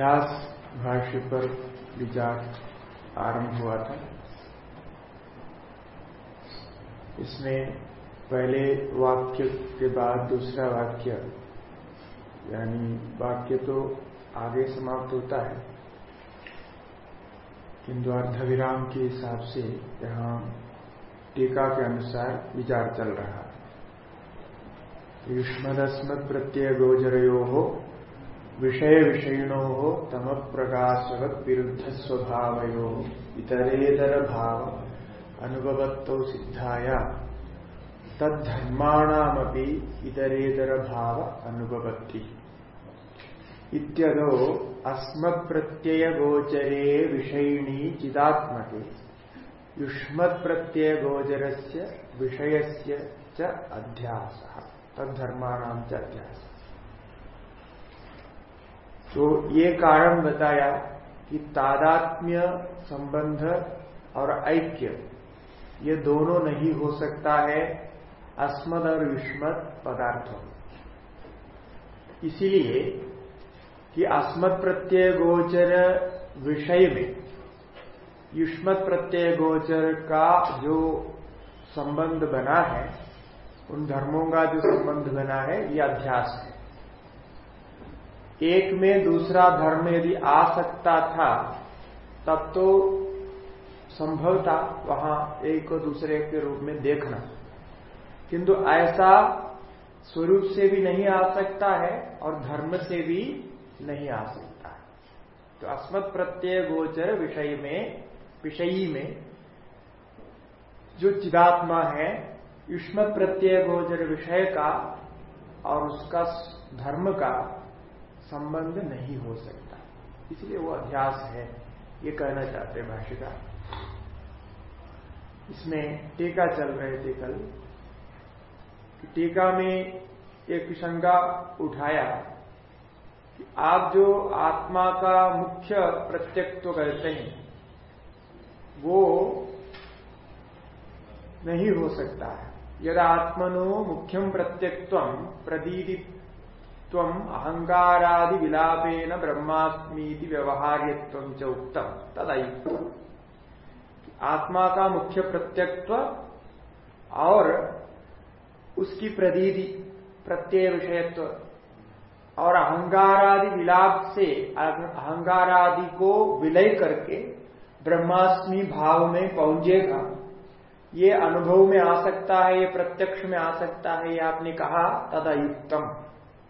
अध्यास भाष्य पर विचार आरंभ हुआ था। इसमें पहले वाक्य के बाद दूसरा वाक्य, यानी वाक्य तो आगे समाप्त होता है। किंतु अर्धविराम के हिसाब से यहाँ टीका के अनुसार विचार चल रहा है। युष्मदस्मत् प्रत्यय गोचरो हो विषय विषयिणो तम प्रकाशवत विरुद्ध स्वभावयो इतरेतर भाव अनुभवत्व सिद्धाया। तद्धर्माणामपि इतरेतर भाव अनुभवती इत्यदो अस्मत् प्रत्यय गोचरे विषयिणी चिदात्मके। गोचर से विषय से अध्यास। तद्धर्माणाम च अध्यास। तो ये कारण बताया कि तादात्म्य संबंध और ऐक्य, ये दोनों नहीं हो सकता है अस्मद और युष्मत पदार्थों इसीलिए कि अस्मत् प्रत्यय गोचर विषय में युष्मत प्रत्यय गोचर का जो संबंध बना है, उन धर्मों का जो संबंध बना है, ये अध्यास है। एक में दूसरा धर्म यदि आ सकता था, तब तो संभव था वहाँ एक को दूसरे के रूप में देखना। किंतु ऐसा स्वरूप से भी नहीं आ सकता है और धर्म से भी नहीं आ सकता है। तो अस्मत् प्रत्यय गोचर विषय में, विषयी में जो चिदात्मा है, युष्म प्रत्यय गोचर विषय का और उसका धर्म का संबंध नहीं हो सकता। इसलिए वो अध्यास है, ये कहना चाहते भाषिका इसमें टीका चल रहे थे कल टीका में एक शंका उठाया कि आप जो आत्मा का मुख्य प्रत्यक्व कहते हैं, वो नहीं हो सकता है। यदा आत्मनो मुख्यम प्रत्यक्व प्रदीदित्व अहंकारादि विलापेन ब्रह्मास्मीति व्यवहार्यत्व उत्तम तदयुक्त आत्मा का मुख्य प्रत्यक्व और उसकी प्रदीदि प्रत्यय विषयत्व और अहंकारादि विलाप से अहंकारादि को विलय करके ब्रह्मास्मि भाव में पहुंचेगा। ये अनुभव में आ सकता है, ये प्रत्यक्ष में आ सकता है, ये आपने कहा तदा युक्तम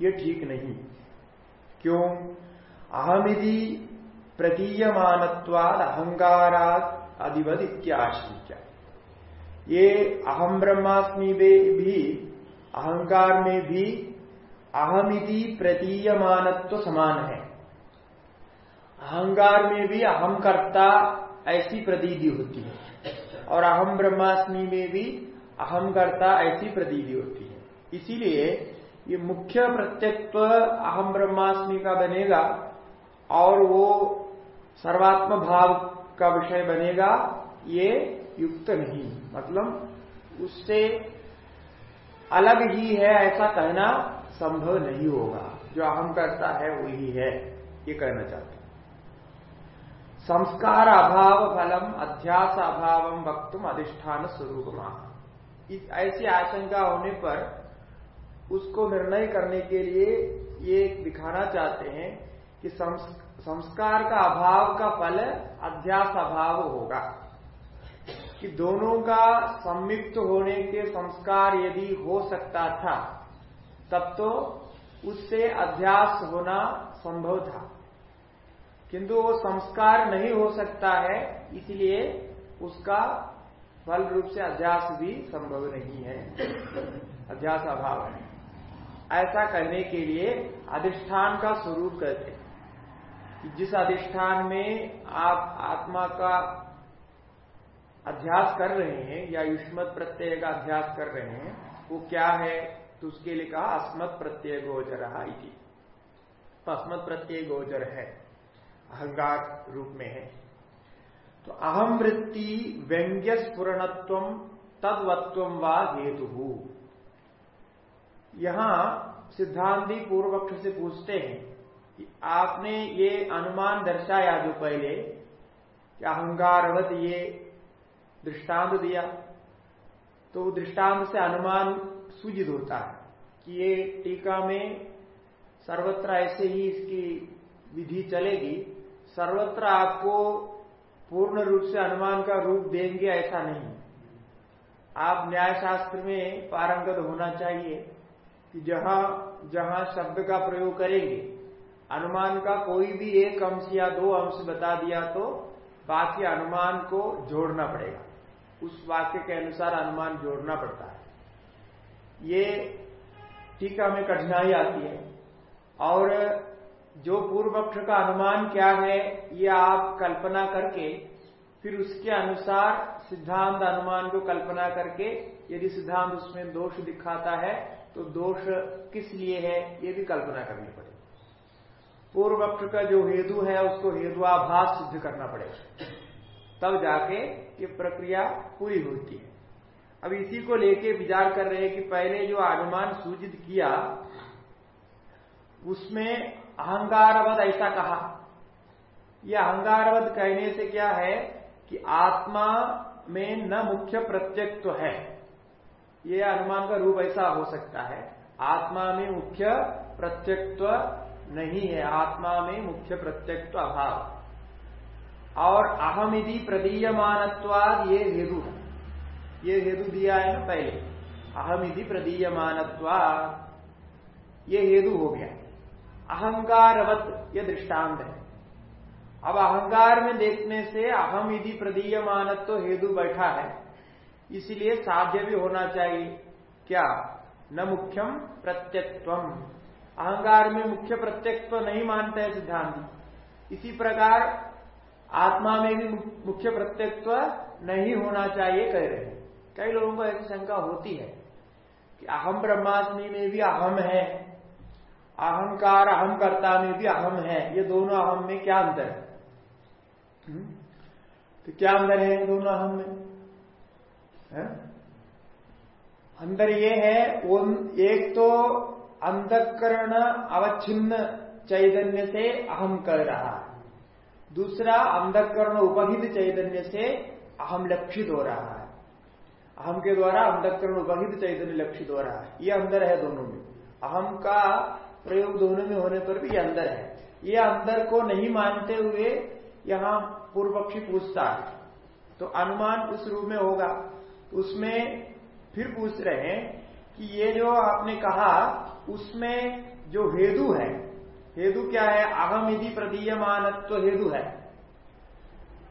ये ठीक नहीं। क्यों? अहमिधि प्रतीयमानत्वाद अहंकाराद अधिवद इत्याशंका ये अहम ब्रह्मास्मि भी, अहंकार में भी अहमिति प्रतीयमानत्व समान है। अहंकार में भी अहम कर्ता ऐसी प्रतीति होती है। और अहम ब्रह्मास्मि में भी अहम कर्ता ऐसी प्रतीति होती है। इसीलिए ये मुख्य प्रत्यक्व अहम ब्रह्मास्मि का बनेगा और वो सर्वात्म भाव का विषय बनेगा, ये युक्त नहीं। मतलब उससे अलग ही है ऐसा कहना संभव नहीं होगा। जो अहम करता है वही है, ये कहना चाहता संस्कार अभाव फलम, अध्यास अभाव वक्तुम अधिष्ठान स्वरूप ऐसी आशंका होने पर उसको निर्णय करने के लिए ये दिखाना चाहते हैं कि संस्कार का अभाव का फल अध्यास अभाव होगा। कि दोनों का संयुक्त होने के संस्कार यदि हो सकता था, तब तो उससे अध्यास होना संभव था। किंतु वो संस्कार नहीं हो सकता है, इसलिए उसका फल रूप से अध्यास भी संभव नहीं है। अध्यास अभाव है। ऐसा करने के लिए अधिष्ठान का स्वरूप कहते हैं। जिस अधिष्ठान में आप आत्मा का अध्यास कर रहे हैं या युष्मत प्रत्यय का अध्यास कर रहे हैं, वो क्या है? तो उसके लिए कहा, अस्मत् प्रत्यय गोचर इति। तो अस्मत् प्रत्यय गोचर है, अहंकार रूप में है। तो तो अहम वृत्ति व्यंग्य स्फुरणत्व तदवत्व व हेतु। यहाँ सिद्धांति पूर्व पक्ष से पूछते हैं कि आपने ये अनुमान दर्शाया जो पहले, कि अहंगारवत ये दृष्टांत दिया तो दृष्टांत से अनुमान सूजित होता है कि ये टीका में सर्वत्र ऐसे ही इसकी विधि चलेगी। सर्वत्र आपको पूर्ण रूप से अनुमान का रूप देंगे ऐसा नहीं। आप न्याय शास्त्र में पारंगत होना चाहिए। कि जहाँ जहाँ शब्द का प्रयोग करेंगे। अनुमान का कोई भी एक अंश या दो अंश बता दिया तो बाकी अनुमान को जोड़ना पड़ेगा। उस वाक्य के अनुसार अनुमान जोड़ना पड़ता है। ये टीका में कठिनाई आती है। और जो पूर्व पक्ष का अनुमान क्या है, ये आप कल्पना करके, फिर उसके अनुसार सिद्धांत अनुमान को कल्पना करके, यदि सिद्धांत उसमें दोष दिखाता है तो दोष किस लिए है, ये भी कल्पना करनी पड़ेगी। पूर्व पक्ष का जो हेतु है, उसको हेतुआभास सिद्ध करना पड़ेगा। तब जाके ये प्रक्रिया पूरी होती है। अब इसी को लेके विचार कर रहे हैं कि पहले जो अनुमान सूचित किया, उसमें अहंगारवध ऐसा कहा। यह अहंगारवध कहने से क्या है कि आत्मा में न मुख्य प्रत्यक्व है। ये अनुमान का रूप ऐसा हो सकता है। आत्मा में मुख्य प्रत्यक्व नहीं है। आत्मा में मुख्य प्रत्यक्व अभाव। और अहमिति प्रदीयमानत्वाद ये हेतु। ये हेतु दिया है ना पहले। अहमिति प्रदीयमानत्वाद। ये हेतु हो गया। अहंकारवत ये दृष्टांत है। अब अहंकार में देखने से अहम यदि प्रदीयमानत्व हेतु बैठा है। इसलिए साध्य भी होना चाहिए। क्या? न मुख्यम प्रत्यक्व अहंकार में मुख्य प्रत्यक्व तो नहीं मानते हैं सिद्धांत। इसी प्रकार आत्मा में भी मुख्य प्रत्यक्व नहीं होना चाहिए कह रहे हैं। कई लोगों को ऐसी शंका होती है कि अहम ब्रह्मास्मि में भी अहम है। अहंकार अहम कर्ता में भी अहम है। ये दोनों अहम में क्या अंतर है? हम्म? तो क्या अंदर है दोनों अहम में? है? अंदर ये है, उन, एक तो अंधकरण अवच्छिन्न चैतन्य से अहम कर रहा है। दूसरा, अंधकरण उपहित चैतन्य से अहम लक्षित हो रहा है। अहम के द्वारा अंधकरण उपहित चैतन्य लक्षित हो रहा है। ये अंदर है दोनों में। अहम का प्रयोग दोनों में होने पर भी ये अंदर है। ये अंदर को नहीं मानते हुए यहाँ पूर्व पक्षी पूछता है। तो अनुमान उस रूप में होगा। उसमें फिर पूछ रहे हैं कि ये जो आपने कहा, उसमें जो हेतु है, हेतु क्या है? अहम यदि प्रदीयमानत्व हेतु है।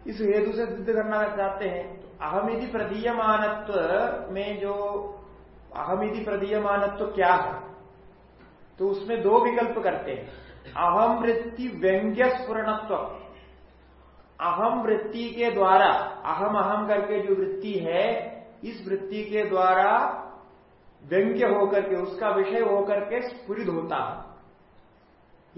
इस हेतु से सिद्ध करना चाहते हैं। तो अहम यदि प्रदीयमानत्व में जो अहम यदि प्रदीयमानत्व क्या है? तो उसमें दो विकल्प करते हैं। अहम वृत्ति व्यंग्य स्फुरणत्व अहम वृत्ति के द्वारा, अहम अहम करके जो वृत्ति है इस वृत्ति के द्वारा व्यंग्य होकर के, उसका विषय होकर के स्फुरित होता है।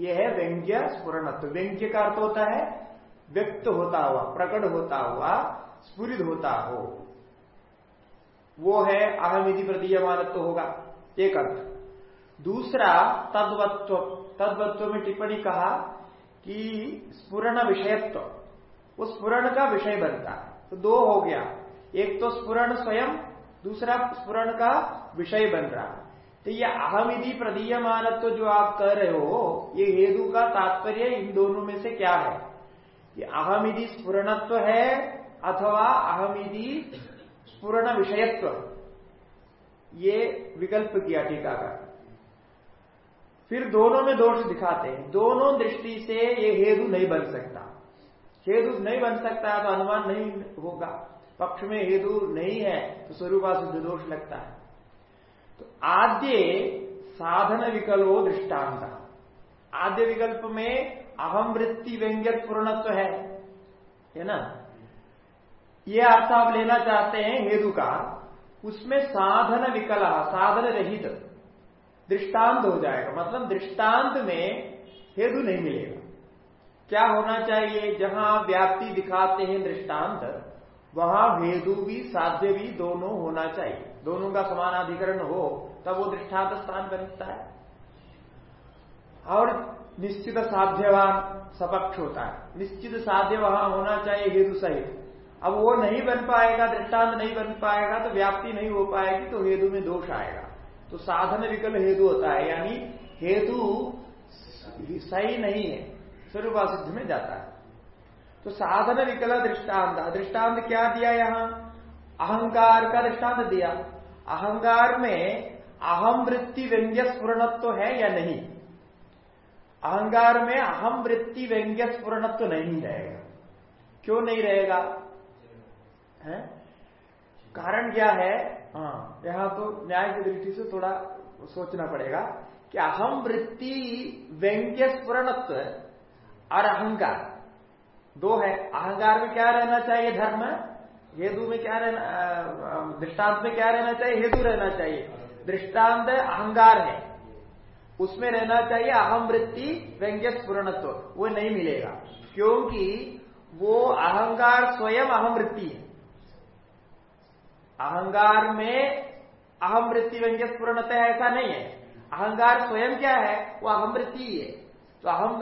यह है व्यंग्य स्फुरणत्व। व्यंग्य का अर्थ होता है व्यक्त होता हुआ, प्रकट होता हुआ, स्फुरित होता हो। वो है अहम यदि प्रतीयमानत्व होगा, एक अर्थ। दूसरा, तद्वत्व। तद्वत्व में टिप्पणी कहा कि स्फुरण विषयत्व, वो स्पुरण का विषय बनता है। तो दो हो गया। एक तो स्पुरण स्वयं, दूसरा स्पुरण का विषय बन रहा। तो ये अहमिधि प्रदीयमान तो जो आप कह रहे हो, ये हेतु का तात्पर्य इन दोनों में से क्या है? ये अहमिधि स्फुरणत्व है अथवा अहमिधि स्फुरण विषयत्व। ये विकल्प किया टीका का। फिर दोनों में दोष दिखाते हैं। दोनों दृष्टि से ये हेतु नहीं बन सकता। हेतु नहीं बन सकता तो अनुमान नहीं होगा। पक्ष में हेतु नहीं है तो स्वरूपा सिद्ध दोष लगता है। तो आद्य साधन विकल्पो दृष्टांत। आद्य विकल्प में अहम वृत्ति व्यंग्यत पूर्णत्व है। है ना? ये अर्थ आप लेना चाहते हैं हेतु का, उसमें साधन विकल, साधन रहित दृष्टांत हो जाएगा। मतलब दृष्टांत में हेतु नहीं मिलेगा। क्या होना चाहिए? जहाँ व्याप्ति दिखाते हैं दृष्टांत वहाँ भेदु भी, साध्य भी दोनों होना चाहिए। दोनों का समान अधिकरण हो, तब वो दृष्टांत स्थान बनता है। और निश्चित साध्यवान सपक्ष होता है। निश्चित साध्य वहाँ होना चाहिए हेतु सहित। अब वो नहीं बन पाएगा, दृष्टांत नहीं बन पाएगा तो व्याप्ति नहीं हो पाएगी तो हेतु में दोष आएगा। तो साधन विकल हेतु होता है, यानी हेतु सही नहीं है स्वरूप सिद्ध में जाता है। तो साधन विकल दृष्टांत। दृष्टांत क्या दिया यहाँ? अहंकार का दृष्टांत दिया। अहंकार में अहम वृत्ति व्यंग्य स्फुरणत्व है या नहीं? अहंकार में अहम वृत्ति व्यंग्य स्फुरणत्व नहीं रहेगा। क्यों नहीं रहेगा? है? कारण क्या है? हाँ यहाँ तो न्याय की दृष्टि से थोड़ा सोचना पड़ेगा कि अहम वृत्ति व्यंग्य स्फुरणत्व और अहंकार। दो है, अहंकार में क्या रहना चाहिए धर्म? हेतु में क्या रहना दृष्टांत में क्या रहना चाहिए? हेतु रहना चाहिए। दृष्टांत अहंकार है। उसमें रहना चाहिए अहम वृत्ति, व्यंग्य स्फुरणत्व वो नहीं मिलेगा। क्योंकि वो अहंकार स्वयं अहम वृत्ति है। अहंकार में अहम वृत्ति, व्यंग्य स्फुरणत है ऐसा नहीं है। अहंकार स्वयं क्या है? वो अहम वृत्ति है तो अहम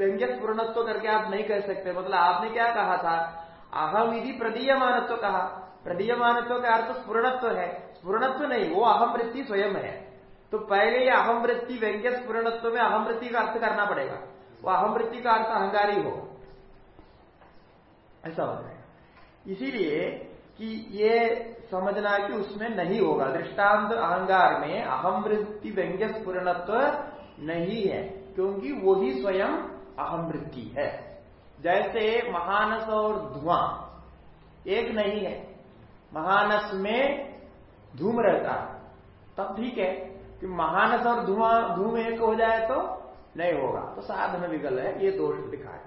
व्यंग्य स्फुरणत्व करके आप नहीं कह सकते। मतलब आपने क्या कहा था? अहम यदि प्रदीयमानत्व कहा। प्रदीयमानत्व का अर्थ स्पूर्णत्व है। स्फुरणत्व नहीं, वो अहम वृत्ति स्वयं है। तो पहले ये अहम वृत्ति व्यंग्य स्पूर्णत्व में अहम वृत्ति का अर्थ करना पड़ेगा। वो अहम वृत्ति का अर्थ अहंकारी हो। ऐसा हो जाएगा। इसीलिए कि ये समझना कि उसमें नहीं होगा। दृष्टांत अहंकार में अहम वृत्ति व्यंग्य स्फुरणत्व नहीं है, क्योंकि वो ही स्वयं अहम वृत्ति है। जैसे महानस और धुआँ एक नहीं है। महानस में धूम रहता है। तब ठीक है कि महानस और धुआँ धूम एक हो जाए तो नहीं होगा। तो साधन विकल्प है ये दोष दिखाए।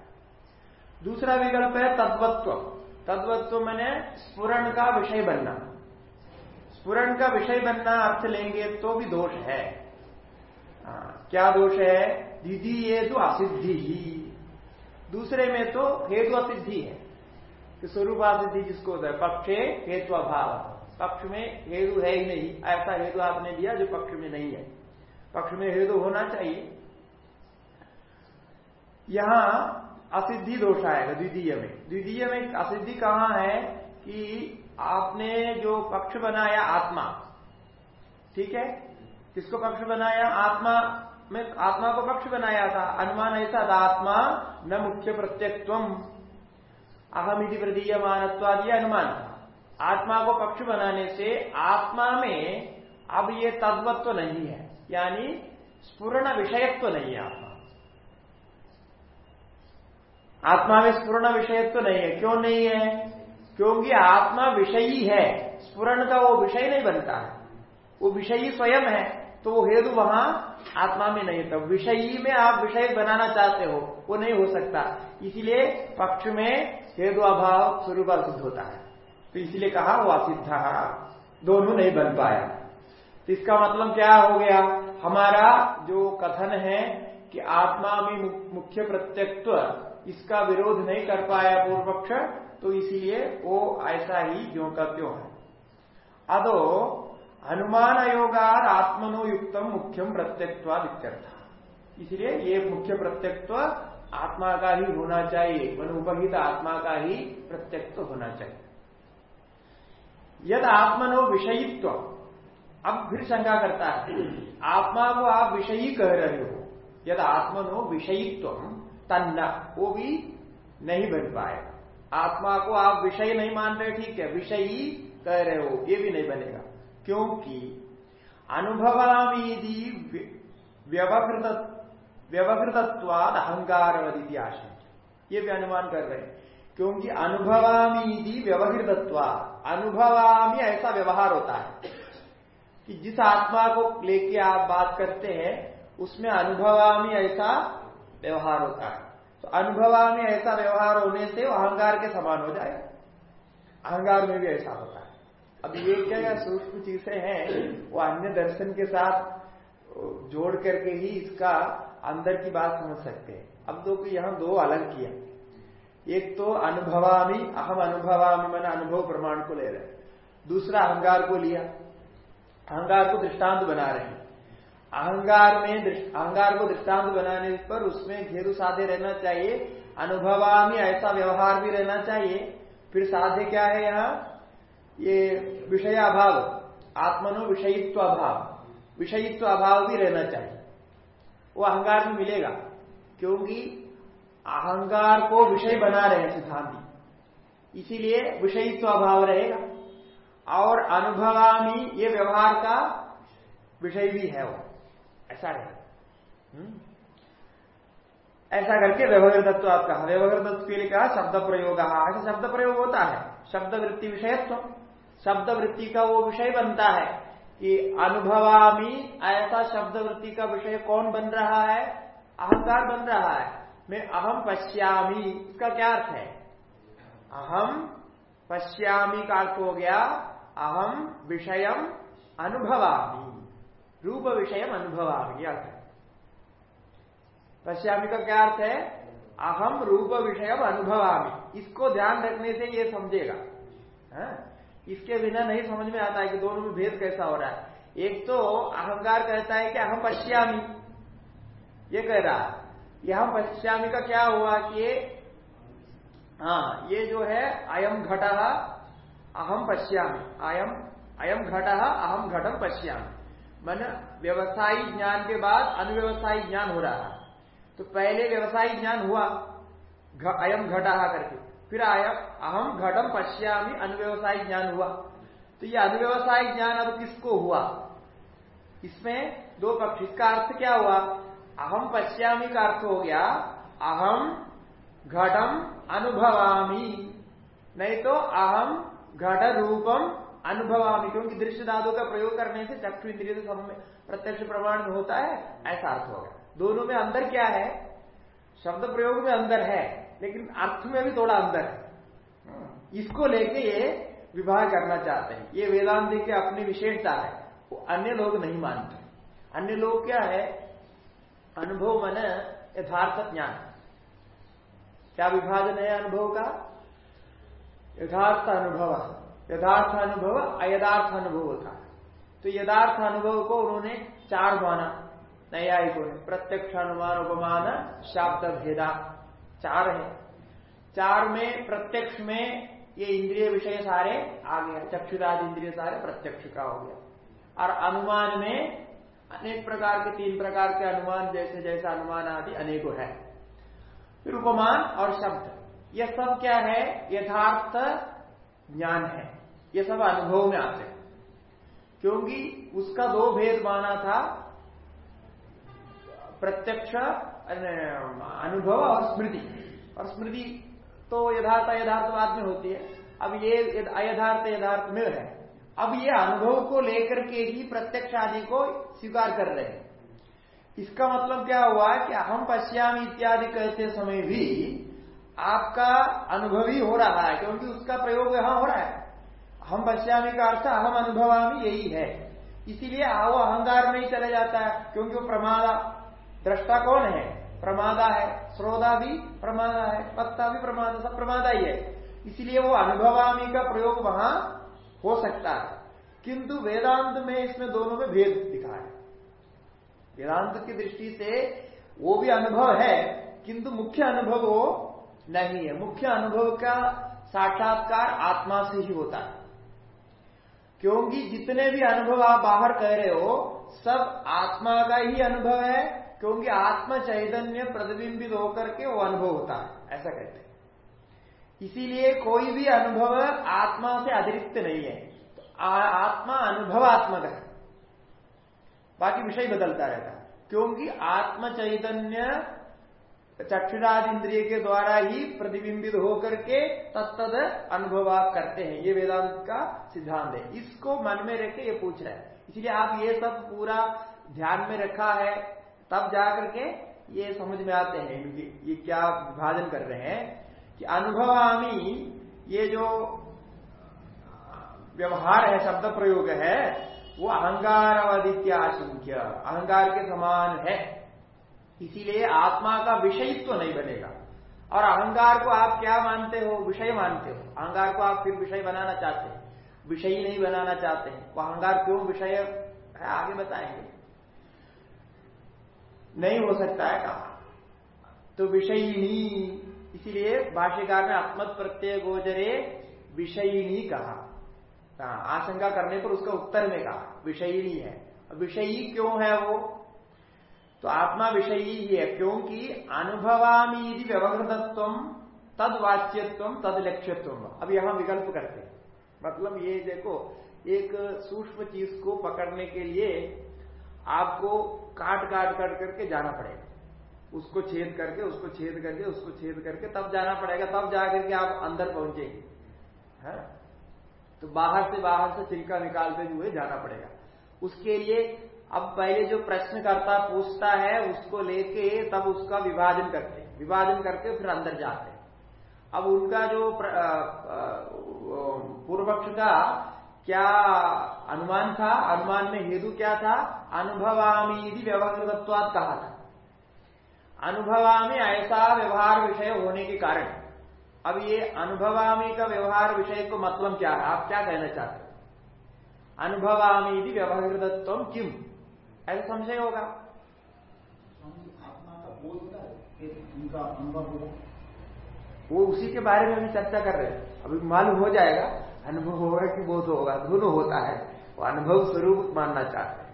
दूसरा विकल्प है तद्वत्व। तद्वत्व मैंने स्पुरण का विषय बनना। स्पुरण का विषय बनना अर्थ लेंगे तो भी दोष है। आ, हाँ, क्या दोष है? दीदी ये तो असिद्धि। ही दूसरे में तो हेतु असिद्धि है। कि स्वरूप असिद्धि जिसको होता है, पक्षे हेतु अभाव। पक्ष में हेतु है ही नहीं। ऐसा हेतु आपने दिया जो पक्ष में नहीं है। पक्ष में हेतु होना चाहिए। यहाँ असिद्धि दोष आएगा द्वितीय में। द्वितीय में असिद्धि कहाँ है? कि आपने जो पक्ष बनाया आत्मा, ठीक है? किसको पक्ष बनाया? आत्मा में आत्मा को पक्ष बनाया था। अनुमान ऐसा था आत्मा न मुख्य प्रत्यक्व अहम यदि प्रदीय मानत्वादि अनुमान आत्मा को पक्ष बनाने से आत्मा में अब ये तद्वत्व नहीं है। यानी स्पूर्ण विषयत्व नहीं है आत्मा। आत्मा में स्पूर्ण विषयत्व नहीं है। क्यों नहीं है? क्योंकि आत्मा विषयी है। स्पूर्ण का वो विषय नहीं बनता है। वो विषयी स्वयं है। तो वो हेतु वहाँ आत्मा में नहीं था विषयी में आप विषय बनाना चाहते हो, वो नहीं हो सकता। इसीलिए पक्ष में हेतु अभाव स्वरूप सिद्ध होता है। तो इसलिए कहा वो असिद्ध दोनों नहीं बन पाया तो इसका मतलब क्या हो गया? हमारा जो कथन है कि आत्मा में मुख्य प्रत्यक्त्व, इसका विरोध नहीं कर पाया पूर्व पक्ष तो इसीलिए वो ऐसा ही ज्यो का त्यों है। अदो अनुमान योगार आत्मनो युक्तम मुख्यम प्रत्यक्वाद इसलिए ये मुख्य प्रत्यक्त्व आत्मा का ही होना चाहिए मन उपहित आत्मा का ही प्रत्यक्त्व होना चाहिए। यद आत्मनो विषयित्व अब फिर शंका करता है, आत्मा को आप विषयी कह रहे हो, यद आत्मनो विषयित्व तन्ना, वो भी नहीं बन पाए आत्मा को आप विषय नहीं मान रहे, ठीक है, विषयी कह रहे हो, ये भी नहीं बनेगा। क्योंकि अनुभवामी व्यवकृत व्यवकृतत्वाद अहंकार आशंका ये भी अनुमान कर रहे हैं। क्योंकि अनुभवामी व्यवहृतत्वा अनुभवामी ऐसा व्यवहार होता है कि जिस आत्मा को लेके आप बात करते हैं, उसमें अनुभवामी ऐसा व्यवहार होता है। तो अनुभवा में ऐसा व्यवहार होने से अहंकार के समान हो जाए अहंगार में भी ऐसा होता है। अब ये क्या या सूक्ष्म चीज़ें हैं, वो अन्य दर्शन के साथ जोड़ करके ही इसका अंदर की बात समझ सकते हैं। अब दो तो यहाँ दो अलग किया। एक तो अनुभवामी, अहम अनुभवामी, मैंने अनुभव प्रमाण को ले रहे दूसरा अहंकार को लिया। अहंकार को दृष्टांत बना रहे हैं। अहंकार में अहंकार को दृष्टांत बनाने पर उसमें घेरु साधे रहना चाहिए, अनुभवामी ऐसा व्यवहार भी रहना चाहिए। फिर साधे क्या है यहाँ? ये विषय अभाव आत्मनो विषयित्व अभाव विषयित्व अभाव भी रहना चाहिए। वो अहंकार में मिलेगा, क्योंकि अहंकार को विषय बना रहे हैं सिद्धांति। इसीलिए विषयित्व अभाव रहेगा। और अनुभवामी ये व्यवहार का विषय भी है वो। ऐसा रहेगा हम्म? ऐसा करके व्यवहार तत्व आपका व्यवहार तत्व के लिए कहा शब्द प्रयोग शब्द प्रयोग होता है। शब्द वृत्ति विषयत्व। शब्द वृत्ति का वो विषय बनता है कि अनुभवामी ऐसा शब्द वृत्ति का विषय कौन बन रहा है? अहंकार बन रहा है। मैं अहम पश्यामी। इसका क्या अर्थ है? अहम पश्यामी का अर्थ हो गया अहम विषयम अनुभवामी। रूप विषयम अनुभवामी अर्थ है। पश्यामी का क्या अर्थ है? अहम रूप विषय अनुभवामी। इसको ध्यान रखने से ये समझेगा। हाँ? इसके बिना नहीं समझ में आता है कि दोनों में भेद कैसा हो रहा है। एक तो अहंकार कहता है कि अहम पश्यामी। ये कह रहा है यहाँ पश्यामी का क्या हुआ कि हाँ ये जो है अयम घट अहम पश्यामी। अयम अयम घट अहम घटम पश्यामी। मन व्यवसायी ज्ञान के बाद अनुव्यवसायी ज्ञान हो रहा है। तो पहले व्यवसायी ज्ञान हुआ अयम घटा करके। फिर आया अहम घटम पश्यामी अनुव्यवसायी ज्ञान हुआ। तो ये अनुव्यवसायी ज्ञान अब किसको हुआ? इसमें दो पक्ष इसका अर्थ क्या हुआ? अहम पश्यामी का अर्थ हो गया अहम घटम अनुभवामी। नहीं तो अहम घट रूपम अनुभवामी, क्योंकि दृश्य धातु का प्रयोग करने से चक्षु इंद्रिय प्रत्यक्ष प्रमाण होता है, ऐसा अर्थ हो गया। दोनों में अंदर क्या है? शब्द प्रयोग में अंदर है। लेकिन अर्थ में भी थोड़ा अंदर है। इसको लेके ये विवाह करना चाहते हैं। ये वेदांत की अपनी विशेषता है। वो अन्य लोग नहीं मानते। अन्य लोग क्या है? अनुभव मन यथार्थ ज्ञान। क्या विभाजन है अनुभव का? यथार्थ अनुभव। यथार्थ अनुभव, अयदार्थ अनुभव था। तो यदार्थ अनुभव को उन्होंने चार माना। नैयायिकों ने प्रत्यक्ष अनुमान, उपमान, शाब्द भेदा। चार है। चार में प्रत्यक्ष में ये इंद्रिय विषय सारे आ गया चक्षुराज इंद्रिय सारे प्रत्यक्ष का हो गया। और अनुमान में अनेक प्रकार के, तीन प्रकार के अनुमान, जैसे जैसे अनुमान आदि अनेकों है। फिर उपमान और शब्द यह सब क्या है? यथार्थ ज्ञान है। ये सब अनुभव में आते हैं। क्योंकि उसका दो भेद माना था, प्रत्यक्ष अनुभव और स्मृति। और स्मृति तो यथार्थ यथार्थवाद में होती है। अब ये अयथार्थ यथार्थ में है। अब ये अनुभव को लेकर के ही प्रत्यक्ष आदि को स्वीकार कर रहे हैं। इसका मतलब क्या हुआ कि हम पश्याम इत्यादि कहते समय भी आपका अनुभव ही हो रहा है, क्योंकि उसका प्रयोग यहाँ हो रहा है। हम पश्यामी का अर्थ हम अनुभवामी यही है। इसीलिए वो अहंकार में ही चले जाता है, क्योंकि वो प्रमादा दृष्टा कौन है? प्रमादा है श्रोता भी, प्रमादा है, पत्ता भी, प्रमादा, सब प्रमादा ही है। इसलिए वो अनुभवामी का प्रयोग वहाँ हो सकता है। किंतु वेदांत में इसमें दोनों में भेद दिखा है। वेदांत की दृष्टि से वो भी अनुभव है, किंतु मुख्य अनुभव वो नहीं है। मुख्य अनुभव का साक्षात्कार आत्मा से ही होता है। क्योंकि जितने भी अनुभव आप बाहर कह रहे हो, सब आत्मा का ही अनुभव है क्योंकि आत्म चैतन्य प्रतिबिंबित होकर के वो अनुभव होता है ऐसा कहते हैं। इसीलिए कोई भी अनुभव आत्मा से अतिरिक्त नहीं है। तो आ, आत्मा अनुभवात्मक है। बाकी विषय बदलता रहता है। क्योंकि आत्म चैतन्य चक्षुराज इंद्रिय के द्वारा ही प्रतिबिंबित होकर के तत्द अनुभव आप करते हैं। ये वेदांत का सिद्धांत है। इसको मन में रख ये पूछ रहे हैं। इसलिए आप ये सब पूरा ध्यान में रखा है। तब जाकर के ये समझ में आते हैं इनके ये क्या विभाजन कर रहे हैं, कि अनुभवामी, ये जो, व्यवहार है, शब्द प्रयोग है, वो अहंकार अवधित्य आशंक्य अहंकार के समान है। इसीलिए आत्मा का विषयित्व तो नहीं बनेगा। और अहंकार को आप क्या मानते हो? विषय मानते हो। अहंकार को आप फिर विषय बनाना चाहते हैं। विषयी नहीं बनाना चाहते हैं। वो अहंकार क्यों? विषय है, आगे बताएँगे। नहीं हो सकता है कहा। तो विषयिणी इसीलिए भाष्यकार ने आत्मत प्रत्यय गोचरे विषयिणी कहा। आशंका करने पर उसका उत्तर में कहा विषयिनी है विषयी क्यों है वो? तो आत्मा विषयी ही है, क्योंकि अनुभवामी व्यवहृतत्व, तद वाच्यत्व, तद लक्ष्यत्व। अब यहाँ विकल्प करते हैं। मतलब ये देखो, एक सूक्ष्म चीज़ को पकड़ने के लिए आपको काट काट काट करके जाना पड़ेगा। उसको छेद करके, उसको छेद करके, उसको छेद करके तब जाना पड़ेगा, तब जाकर के आप अंदर पहुँचेंगे। है? तो बाहर से बाहर से छिलका निकालते हुए जाना पड़ेगा। उसके लिए अब पहले जो प्रश्न करता पूछता है, उसको लेके तब उसका विभाजन करते हैं। विभाजन करके फिर अंदर जाते हैं। अब उनका जो पूर्व पक्ष का क्या अनुमान था? अनुमान में हेतु क्या था? अनुभवामी व्यवहारत्वाद कहा था। अनुभवामी ऐसा व्यवहार विषय होने के कारण। अब ये अनुभवामी का व्यवहार विषय को मतलब क्या है? आप क्या कहना चाहते हैं? अनुभवामी व्यवहारत्व क्यों ऐसा संशय होगा। वो उसी के बारे में हम चर्चा कर रहे हैं। अभी मालूम हो जाएगा। अनुभव होगा कि बोध होगा दोनों होता है, वो अनुभव स्वरूप मानना चाहते हैं।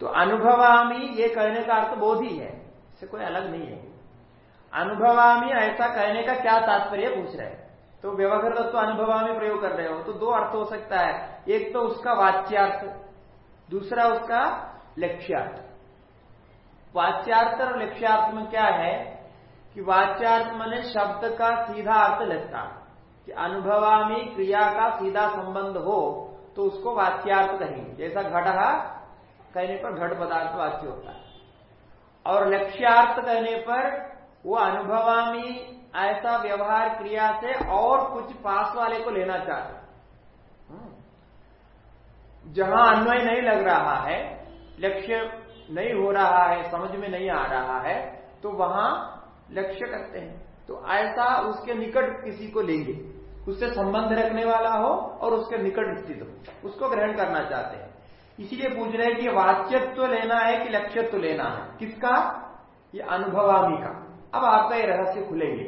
तो अनुभवामी, ये कहने का अर्थ बोध ही है, इससे कोई अलग नहीं है। अनुभवामी, ऐसा कहने का क्या तात्पर्य, पूछ रहे हैं। तो व्यवहार तत्व अनुभवामी प्रयोग कर रहे हो तो दो अर्थ हो सकता है। एक तो उसका वाच्यार्थ, दूसरा उसका लक्ष्यार्थ। वाच्यार्थ और लक्ष्यार्थ में क्या है कि वाच्यार्थ मैंने शब्द का सीधा अर्थ लगता कि अनुभवामी क्रिया का सीधा संबंध हो तो उसको वाच्यार्थ कहेंगे। जैसा घट कहने पर घट पदार्थ वाच्य होता है। और लक्ष्यार्थ कहने पर वो अनुभवामी ऐसा व्यवहार क्रिया से और कुछ पास वाले को लेना चाहते हम्म। जहाँ अन्वय नहीं लग रहा है, लक्ष्य नहीं हो रहा है, समझ में नहीं आ रहा है तो वहाँ लक्ष्य करते हैं। तो ऐसा उसके निकट किसी को लेंगे। उससे संबंध रखने वाला हो और उसके निकट स्थित हो। उसको ग्रहण करना चाहते हैं। इसीलिए पूछ रहे हैं कि वाच्यत्व लेना है कि लक्ष्यत्व लेना है? किसका? ये अनुभवामी का। अब आपका ये रहस्य खुलेंगे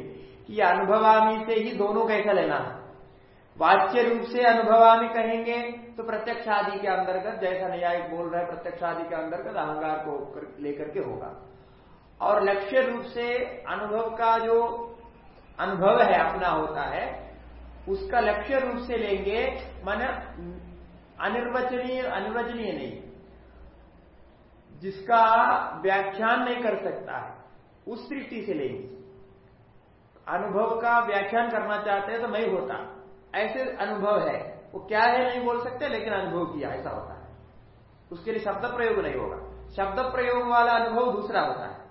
कि अनुभवामी से ही दोनों कैसा लेना है? वाच्य रूप से अनुभवामी कहेंगे तो प्रत्यक्ष आदि के अंतर्गत, जैसा न्यायिक बोल रहे प्रत्यक्ष आदि के अंतर्गत अहंकार को लेकर के होगा। और लक्ष्य रूप से अनुभव का जो अनुभव है, अपना होता है उसका लक्ष्य रूप से लेंगे, मन अनिर्वचनीय अनिर्वचनीय नहीं। जिसका व्याख्यान नहीं कर सकता है, उस दृष्टि से लेंगे। अनुभव का व्याख्यान करना चाहते हैं तो नहीं होता। ऐसे अनुभव है। वो क्या है नहीं बोल सकते, लेकिन अनुभव किया, ऐसा होता है। उसके लिए शब्द प्रयोग नहीं होगा। शब्द प्रयोग वाला अनुभव दूसरा होता है।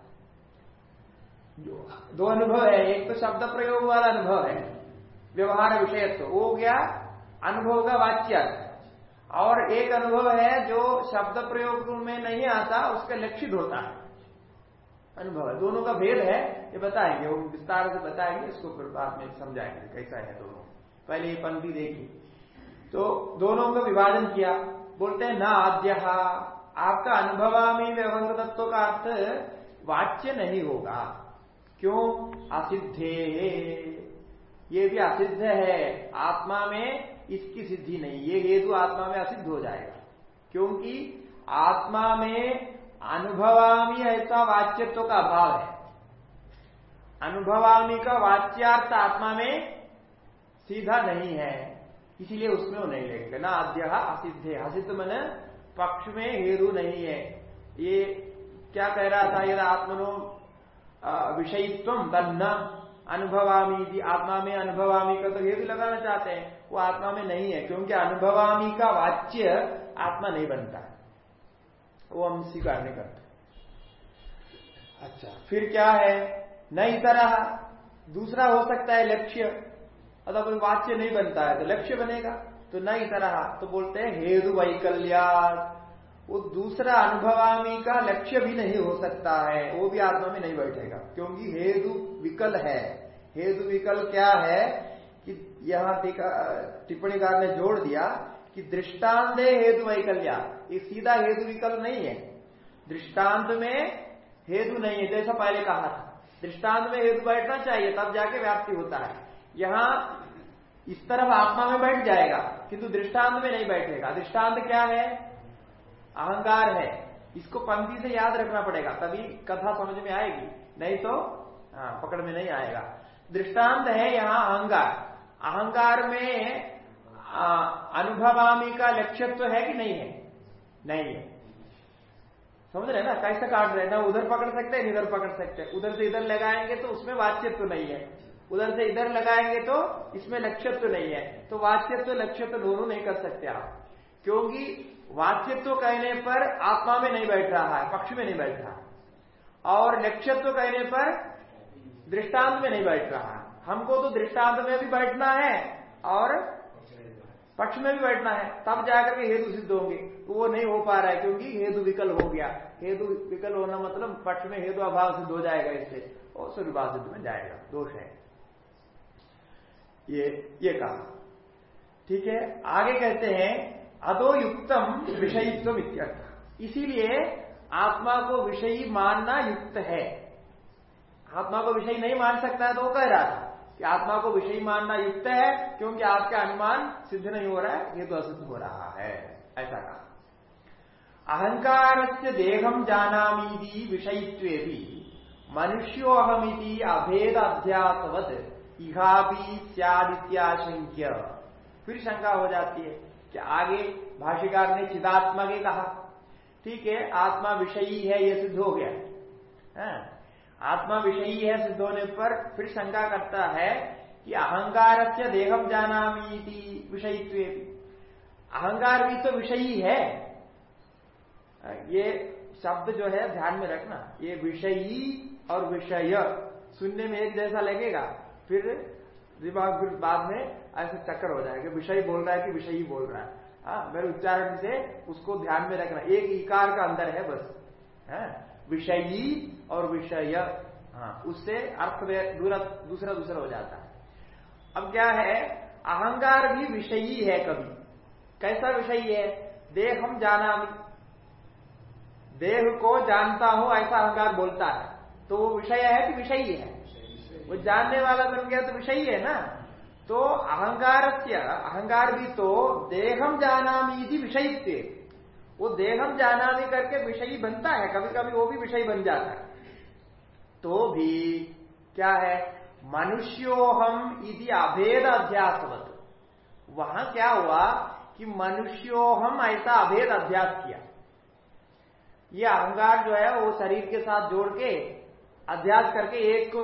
दो अनुभव है, एक तो शब्द प्रयोग वाला अनुभव है। व्यवहार विषय तो वो हो गया अनुभव का वाच्य और एक अनुभव है जो शब्द प्रयोग में नहीं आता, उसका लक्षित होता है। अनुभव है। दोनों का भेद है, ये बताएँगे। वो विस्तार से बताएँगे, इसको फिर बाद में समझाएँगे, कैसा है दोनों। पहले ये पंक्ति देखी। तो दोनों का विभाजन किया। बोलते हैं, न आद्य। आपका अनुभवामी व्यवहार तत्व का अर्थ वाच्य नहीं होगा। क्यों? असिद्धे। ये भी असिद्ध है। आत्मा में इसकी सिद्धि नहीं। ये हेतु आत्मा में असिद्ध हो जाएगा। क्योंकि आत्मा में अनुभवामी ऐसा वाच्यत्व का अभाव है। अनुभवामी का वाच्यार्थ आत्मा में सीधा नहीं है। इसीलिए उसमें वो नहीं लेंगे। ना अद्य असिद्ध। है असिद्ध मन पक्ष में हेतु नहीं है। ये क्या कह रहा था? यदि आत्मनो विषयित्व तन्न अनुभवामी आत्मा में अनुभवामी का तो हेतु लगाना चाहते हैं वो आत्मा में नहीं है क्योंकि अनुभवामी का वाच्य आत्मा नहीं बनता है। वो हम स्वीकार नहीं करते। अच्छा। फिर क्या है? नई तरह। दूसरा हो सकता है लक्ष्य। अगर कोई वाच्य नहीं बनता है तो लक्ष्य बनेगा। तो नई तरह तो बोलते हैं हेतु वैकल्या वो दूसरा अनुभवामी का लक्ष्य भी नहीं हो सकता है, वो भी आत्मा में नहीं बैठेगा। क्योंकि हेतु विकल है। हेतु विकल क्या है कि यहाँ टिप्पणीकार ने जोड़ दिया कि दृष्टांत हेतु वैकल्या। ये सीधा हेतु विकल्प नहीं है। दृष्टांत में हेतु नहीं है, जैसा पहले कहा था। दृष्टांत में हेतु बैठना चाहिए, तब जाके व्याप्ति होता है। यहाँ इस तरफ़ आत्मा में बैठ जाएगा, किंतु दृष्टांत में नहीं बैठेगा। दृष्टांत क्या है? अहंकार है। इसको पंक्ति से याद रखना पड़ेगा, तभी कथा समझ में आएगी। नहीं तो हाँ पकड़ में नहीं आएगा। दृष्टांत है यहाँ अहंकार। अहंकार में अनुभवामी का लक्ष्यत्व है कि नहीं है? नहीं है। समझ रहे ना? कैसे काट रहे ना, उधर पकड़ सकते हैं, इधर पकड़ सकते हैं। उधर से इधर लगाएँगे तो उसमें वाच्यत्व नहीं है। उधर से इधर लगाएँगे तो इसमें लक्ष्यत्व नहीं है। तो वाच्यत्व लक्ष्यत्व दोनों नहीं कर सकते आप। क्योंकि वाच्यत्व कहने पर आत्मा में नहीं बैठ रहा है, पक्ष में नहीं बैठ। रहा और लक्ष्यत्व कहने पर दृष्टांत में नहीं बैठ रहा हमको तो दृष्टांत में भी बैठना है और पक्ष में भी बैठना है। तब जाकर के हेतु सिद्ध होंगे। तो वो नहीं हो पा रहा है क्योंकि हेतु विकल हो गया। हेतु विकल होना मतलब पक्ष में हेतु अभाव सिद्ध हो जाएगा इससे और सूर्यभाव सिद्ध में जाएगा। दोष है। ये ये कहा। ठीक है? आगे कहते हैं अदो युक्तम विषयित्व इत्यर्थ। इसीलिए आत्मा को विषयी मानना युक्त है। आत्मा को विषय नहीं मान सकता है तो वो कह रहा था कि आत्मा को विषयी मानना युक्त है क्योंकि आपका अनुमान सिद्ध नहीं हो रहा है, ये तो असिद्ध हो रहा है, ऐसा कहा। अहंकार से देहम जाना विषयित्व भी मनुष्योहमिति अभेद अध्यासवत सदित्याशंक्य फिर शंका हो जाती है। कि आगे भाष्यकार ने चिदात्मा के कहा, ठीक है, आत्मा विषयी है, ये सिद्ध हो गया। है, आत्मा विषयी है, सिद्ध होने पर फिर शंका करता है कि अहंकार से देहम जाना विषयित्व। अहंकार भी तो विषयी है। ये शब्द जो है, ध्यान में रखना, ये विषयी और विषय। सुनने में एक जैसा लगेगा, फिर फिर बाद में ऐसे चक्कर हो जाएगा। विषय बोल रहा है कि विषय ही बोल रहा है। हाँ मेरे उच्चारण से उसको ध्यान में रखना। एक इकार का अंदर है बस। है विषयी और विषय हाँ उससे अर्थ दूसरा दूसरा हो जाता है। अब क्या है? अहंकार भी विषयी है कभी। कैसा विषयी है देह हम जाना देह को जानता हूँ ऐसा अहंकार बोलता है। तो वो विषय है कि विषयी है वो जानने वाला बन गया तो विषयी है ना? तो अहंकार से अहंकार भी तो देहम जाना विषयित्व वो देहम जाना भी करके विषयी बनता है कभी कभी वो भी विषय बन जाता है। तो भी क्या है? मनुष्योहम यदि अभेद अध्यासवत वहाँ क्या हुआ कि मनुष्योहम ऐसा अभेद अध्यास किया। ये अहंकार जो है, वो शरीर के साथ जोड़ के अध्यास करके एक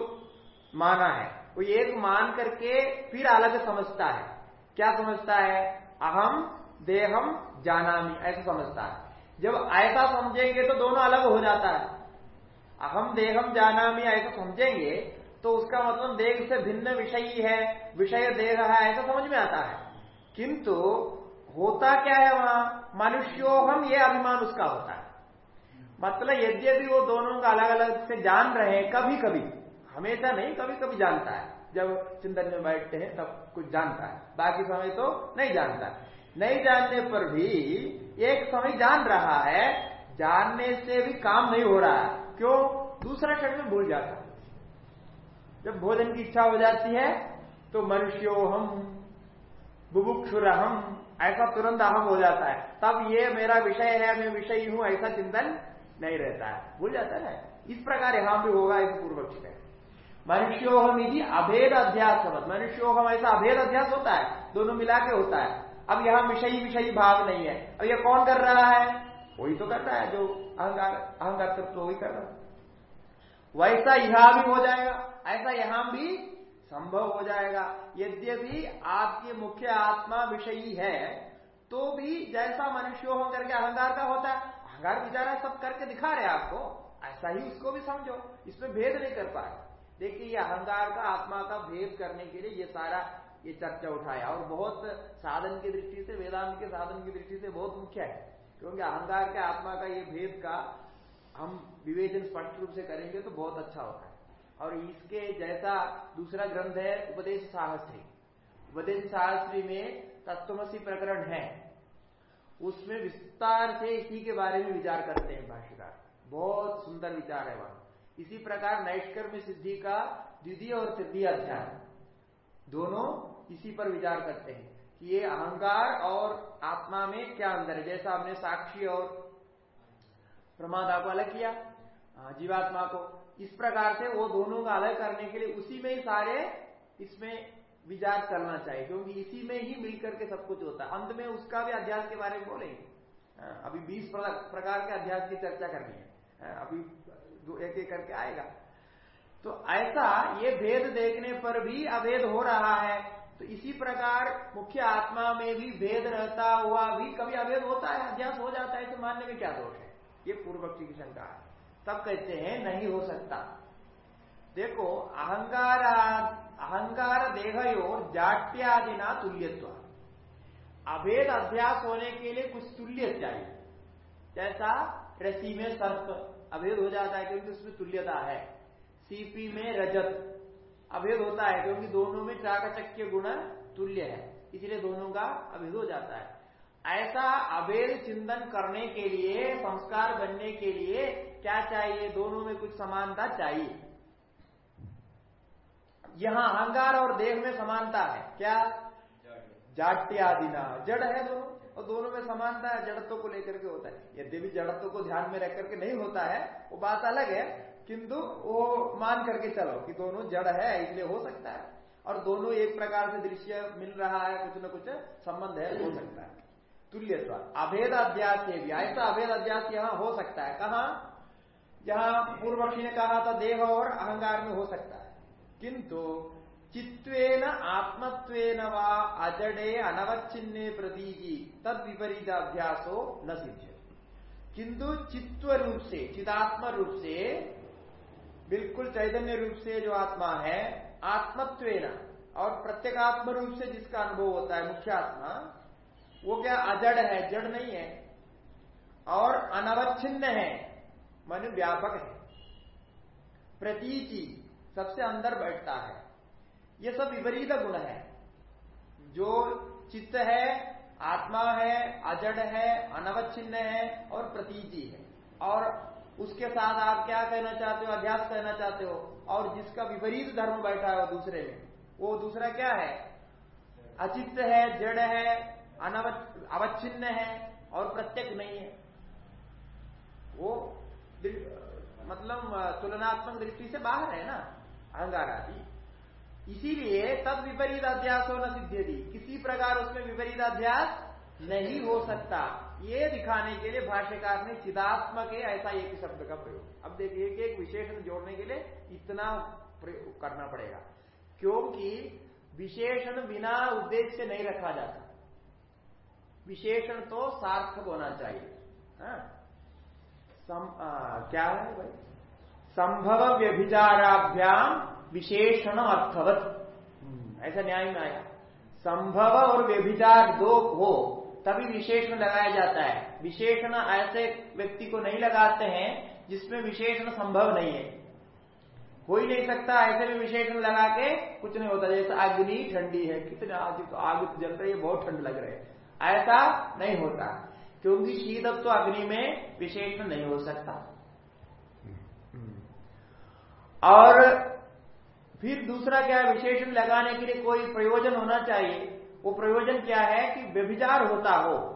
माना है। वो एक मान करके फिर अलग समझता है। क्या समझता है? अहम, देहम, जानामी, ऐसा समझता है। जब ऐसा समझेंगे तो दोनों अलग हो जाता है। अहम, देहम, जानामी, ऐसा समझेंगे तो उसका मतलब देह से भिन्न विषयी है विषय देह है, ऐसा समझ में आता है। किंतु होता क्या है वहाँ? मनुष्योहम, ये अभिमान उसका होता है। मतलब यद्यपि वो दोनों का अलग अलग से जान रहे हैं कभी कभी हमेशा नहीं कभी कभी जानता है। जब चिंतन में बैठते हैं, तब कुछ जानता है। बाकी समय तो नहीं जानता नहीं जानने पर भी एक समय जान रहा है, जानने से भी काम नहीं हो रहा है। क्यों? दूसरा क्षण में भूल जाता है। जब भोजन की इच्छा हो जाती है तो मनुष्यो हम बुभुक्षुर हम ऐसा तुरंत अहम हो जाता है। तब ये मेरा विषय है, मैं विषय हूँ, ऐसा चिंतन नहीं रहता है। भूल जाता है इस प्रकार यहाँ भी होगा, इस पूर्व में। मनुष्योहम यदि अभेद अध्यास मनुष्योहम ऐसा अभेद अध्यास होता है, दोनों मिला के होता है। अब यहाँ विषयी विषयी भाव नहीं है। अब यह कौन कर रहा है? वही तो कर रहा है, जो अहंकार अहंकार तत्व तो वही कर रहा है। वैसा यहाँ भी हो जाएगा, ऐसा यहाँ भी संभव हो जाएगा। यद्यपि आपके मुख्य आत्मा विषयी है तो भी जैसा मनुष्य हो करके अहंकार का होता है, अहंकार विचारा सब करके दिखा रहे हैं आपको, ऐसा ही उसको भी समझो। इसमें भेद नहीं कर पाए। देखिए, ये अहंकार का आत्मा का भेद करने के लिए ये सारा ये चर्चा उठाया। और बहुत साधन की दृष्टि से, वेदांत के साधन की दृष्टि से बहुत मुख्य है। क्योंकि अहंकार के आत्मा का ये भेद का हम विवेचन स्पष्ट रूप से करेंगे तो बहुत अच्छा होता है। और इसके जैसा दूसरा ग्रंथ है, उपदेश साहस्त्री उपदेश साहस्त्री में तत्वसी प्रकरण है। उसमें विस्तार से इसी के बारे में विचार करते हैं भाष्यकार। बहुत सुंदर विचार है वहाँ। इसी प्रकार नैष्कर्म सिद्धि का द्वितीय और तृतीय अध्याय। दोनों इसी पर विचार करते हैं कि ये अहंकार और आत्मा में क्या अंदर है। जैसा हमने साक्षी और प्रमादा को अलग किया जीवात्मा को। इस प्रकार से वो दोनों का अलग करने के लिए उसी में ही सारे इसमें विचार करना चाहिए, क्योंकि इसी में ही मिलकर के सब कुछ होता है। अंत में उसका भी अध्यास के बारे में बोलेंगे। अभी बीस प्रकार के अध्यास की चर्चा करनी है। अभी एक एक करके आएगा। तो ऐसा ये भेद देखने पर भी अभेद हो रहा है। तो इसी प्रकार मुख्य आत्मा में भी भेद रहता हुआ भी कभी अभेद होता है, अध्यास हो जाता है तो मानने में क्या दोष है? ये पूर्व पक्षी की शंका है। तब कहते हैं, नहीं हो सकता। देखो, अहंकार अहंकार देहयोर जाट्यादिना तुल्यत्व। अभेद अभ्यास होने के लिए कुछ तुल्य चाहिए। जैसा रसी में सर्प अभेद हो जाता है क्योंकि उसमें तुल्यता है। सीपी में रजत। अभेद होता है क्योंकि दोनों में चाकचक्य गुण तुल्य है। इसलिए दोनों का अभेद हो जाता है। ऐसा अभेद चिंतन करने के लिए संस्कार बनने के लिए क्या चाहिए? दोनों में कुछ समानता चाहिए। यहाँ अहंकार और देह में समानता है। क्या? जाट्यादिना। जड़ है दोनों? और दोनों में समानता है, जड़त्व को लेकर के होता है। यद्यपि जड़त्व को ध्यान में रख करके नहीं होता है, वो बात अलग है, किंतु वो मान करके चलो कि दोनों जड़ है, इसलिए हो सकता है। और दोनों एक प्रकार से दृश्य मिल रहा है, कुछ न कुछ संबंध है, हो सकता है। तुल्यत्व, अभेद अध्यास से भी ऐसा अभेद अध्यास यहाँ हो सकता है। कहा? जहाँ पूर्व ने कहा था देह और अहंकार में हो सकता है। किंतु चित्वेन आत्मत्वेन व अजडे अनवच्छिन्ने प्रतीकी तद विपरीत अभ्यासो न सिद्ध किंतु चित्व रूप से चिदात्म रूप से बिल्कुल चैतन्य रूप से जो आत्मा है, आत्मत्वेन, और प्रत्येगात्म रूप से जिसका अनुभव होता है, मुख्य आत्मा, वो क्या अजड़ है, जड़ नहीं है, और अनवच्छिन्न है, मन व्यापक है। प्रतीति सबसे अंदर बैठता है। ये सब विपरीत गुण है। जो चित्त है, आत्मा है, अजड़ है, अनवच्छिन्न है और प्रतीति है। और उसके साथ आप क्या कहना चाहते हो, अध्यास कहना चाहते हो, और जिसका विपरीत धर्म बैठा है दूसरे में, वो दूसरा क्या है? अचित्त है, जड़ है अवच्छिन्न है और प्रत्येक नहीं है। वो मतलब तुलनात्मक दृष्टि से बाहर है ना अहंगार आदि। इसीलिए तब विपरीत अध्यास होना सिद्ध किसी प्रकार उसमें विपरीत अध्यास नहीं हो सकता। ये दिखाने के लिए भाष्यकार ने चिदात्मक है ऐसा एक शब्द का प्रयोग। अब देखिए एक एक विशेषण जोड़ने के लिए इतना प्रयोग करना पड़ेगा। क्योंकि विशेषण बिना उद्देश्य नहीं रखा जाता। विशेषण तो सार्थक होना चाहिए। हाँ? सम, आ, क्या है भाई? संभव व्यभिचाराभ्याम विशेषण अर्थवत हम्म, ऐसा न्याय में आया। संभव और व्यभिचार दो हो तभी विशेषण लगाया जाता है। विशेषण ऐसे व्यक्ति को नहीं लगाते हैं जिसमें विशेषण संभव नहीं है। हो ही नहीं सकता ऐसे में विशेषण लगा के कुछ नहीं होता। जैसे अग्नि ठंडी है कितने आग तो आग जल रही है बहुत ठंड लग रहे है। ऐसा नहीं होता क्योंकि शीतत्व तो अग्नि में विशेषण नहीं हो सकता। और फिर दूसरा क्या है, विशेषण लगाने के लिए कोई प्रयोजन होना चाहिए। वो प्रयोजन क्या है कि व्यभिचार होता हो।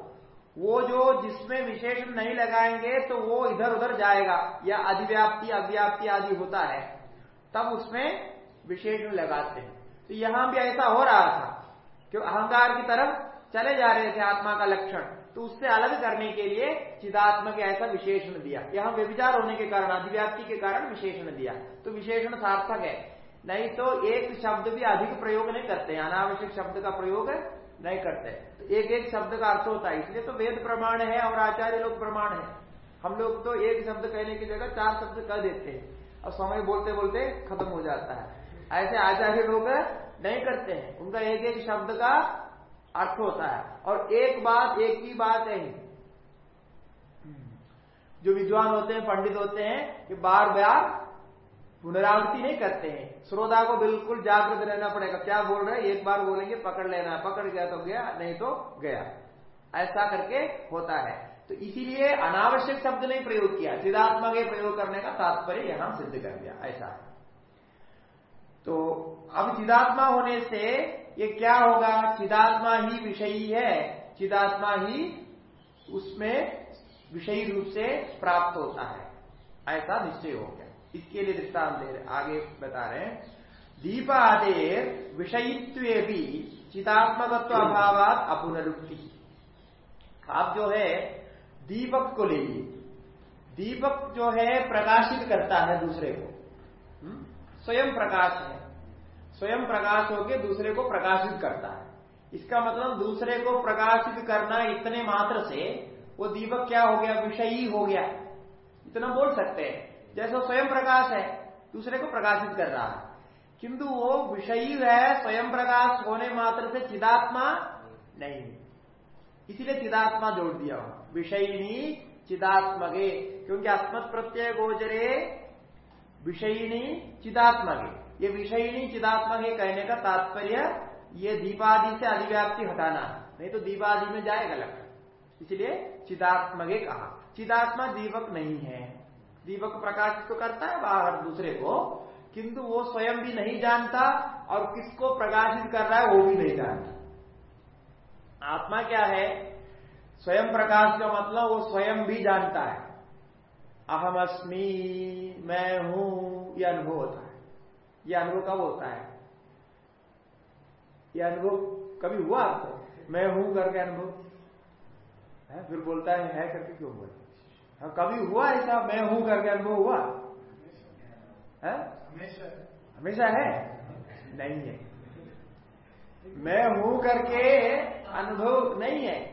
वो जो जिसमें विशेषण नहीं लगाएँगे तो वो इधर उधर जाएगा, या अधिव्याप्ति, अव्याप्ति आदि होता है। तब उसमें विशेषण लगाते हैं। तो यहाँ भी ऐसा हो रहा था क्यों अहंकार की तरफ़ चले जा रहे थे आत्मा का लक्षण। तो उससे अलग करने के लिए चिदात्मा के ऐसा विशेषण दिया। यहाँ व्यविचार होने के कारण, अधिव्याप्ति के कारण विशेषण दिया। तो विशेषण सार्थक है। नहीं तो एक शब्द भी अधिक प्रयोग नहीं करते, अनावश्यक शब्द का प्रयोग नहीं करते। तो एक एक शब्द का अर्थ होता है, इसलिए तो वेद प्रमाण है और आचार्य लोग प्रमाण है। हम लोग तो एक शब्द कहने की जगह चार शब्द कह देते हैं, और समय बोलते बोलते खत्म हो जाता है। ऐसे आचार्य लोग नहीं करते हैं, उनका एक एक शब्द का अर्थ होता है। और एक बात, एक ही बात है। जो विद्वान होते हैं, पंडित होते हैं, कि बार बार पुनरावृत्ति नहीं करते हैं। श्रोता को बिल्कुल जागृत रहना पड़ेगा। क्या बोल रहे हैं? एक बार बोलेंगे, पकड़ लेना। पकड़ गया तो गया, नहीं तो गया। ऐसा करके होता है। तो इसीलिए अनावश्यक शब्द नहीं प्रयोग किया। चिदात्मा के प्रयोग करने का तात्पर्य यहाँ सिद्ध कर दिया। ऐसा। तो अब चिदात्मा होने से ये क्या होगा? चिदात्मा ही विषयी है। चिदात्मा ही उसमें विषयी रूप से प्राप्त होता है। ऐसा निश्चय हो गया। इसके लिए दृष्टांत दे आगे बता रहे हैं। दीपादेर विषयित्व भी चिदात्मकत्व अभाव अपुनरुक्ति। आप जो है दीपक को ले लीजिए दीपक जो है प्रकाशित करता है दूसरे को। हम्म? स्वयं प्रकाश है। स्वयं प्रकाश होकर दूसरे को प्रकाशित करता है। इसका मतलब दूसरे को प्रकाशित करना इतने मात्र से वो दीपक क्या हो गया? विषयी हो गया। इतना बोल सकते हैं। जैसे स्वयं प्रकाश है, दूसरे को प्रकाशित कर रहा है। किंतु वो विषयी है, स्वयं प्रकाश होने मात्र से चिदात्मा नहीं। इसीलिए चिदात्मा जोड़ दिया विषयिनी चिदात्मगे, क्योंकि अस्मत् प्रत्यय गोचरे विषयिनी चिदात्मगे। ये विषयिनी चिदात्मगे कहने का तात्पर्य, ये दीपादि से अधिव्याप्ति हटाना नहीं तो दीपादि में जाएगा लक्षण। इसलिए चिदात्मगे कहा। चिदात्मा दीपक नहीं है। दीपक प्रकाश तो करता है? बाहर दूसरे को। किंतु वो स्वयं भी नहीं जानता और किसको प्रकाशित कर रहा है, वो भी नहीं जानता। आत्मा क्या है? स्वयं प्रकाश का मतलब वो स्वयं भी जानता है। अहम अस्मी, मैं हूँ यह अनुभव होता है। यह अनुभव कब होता है? यह अनुभव कभी हुआ आपको? मैं हूँ करके अनुभव। फिर बोलता है है करके क्यों बोलते कभी हुआ ऐसा? मैं हूँ करके अनुभव हुआ? है? हमेशा है। नहीं है। मैं हूँ करके अनुभव नहीं है।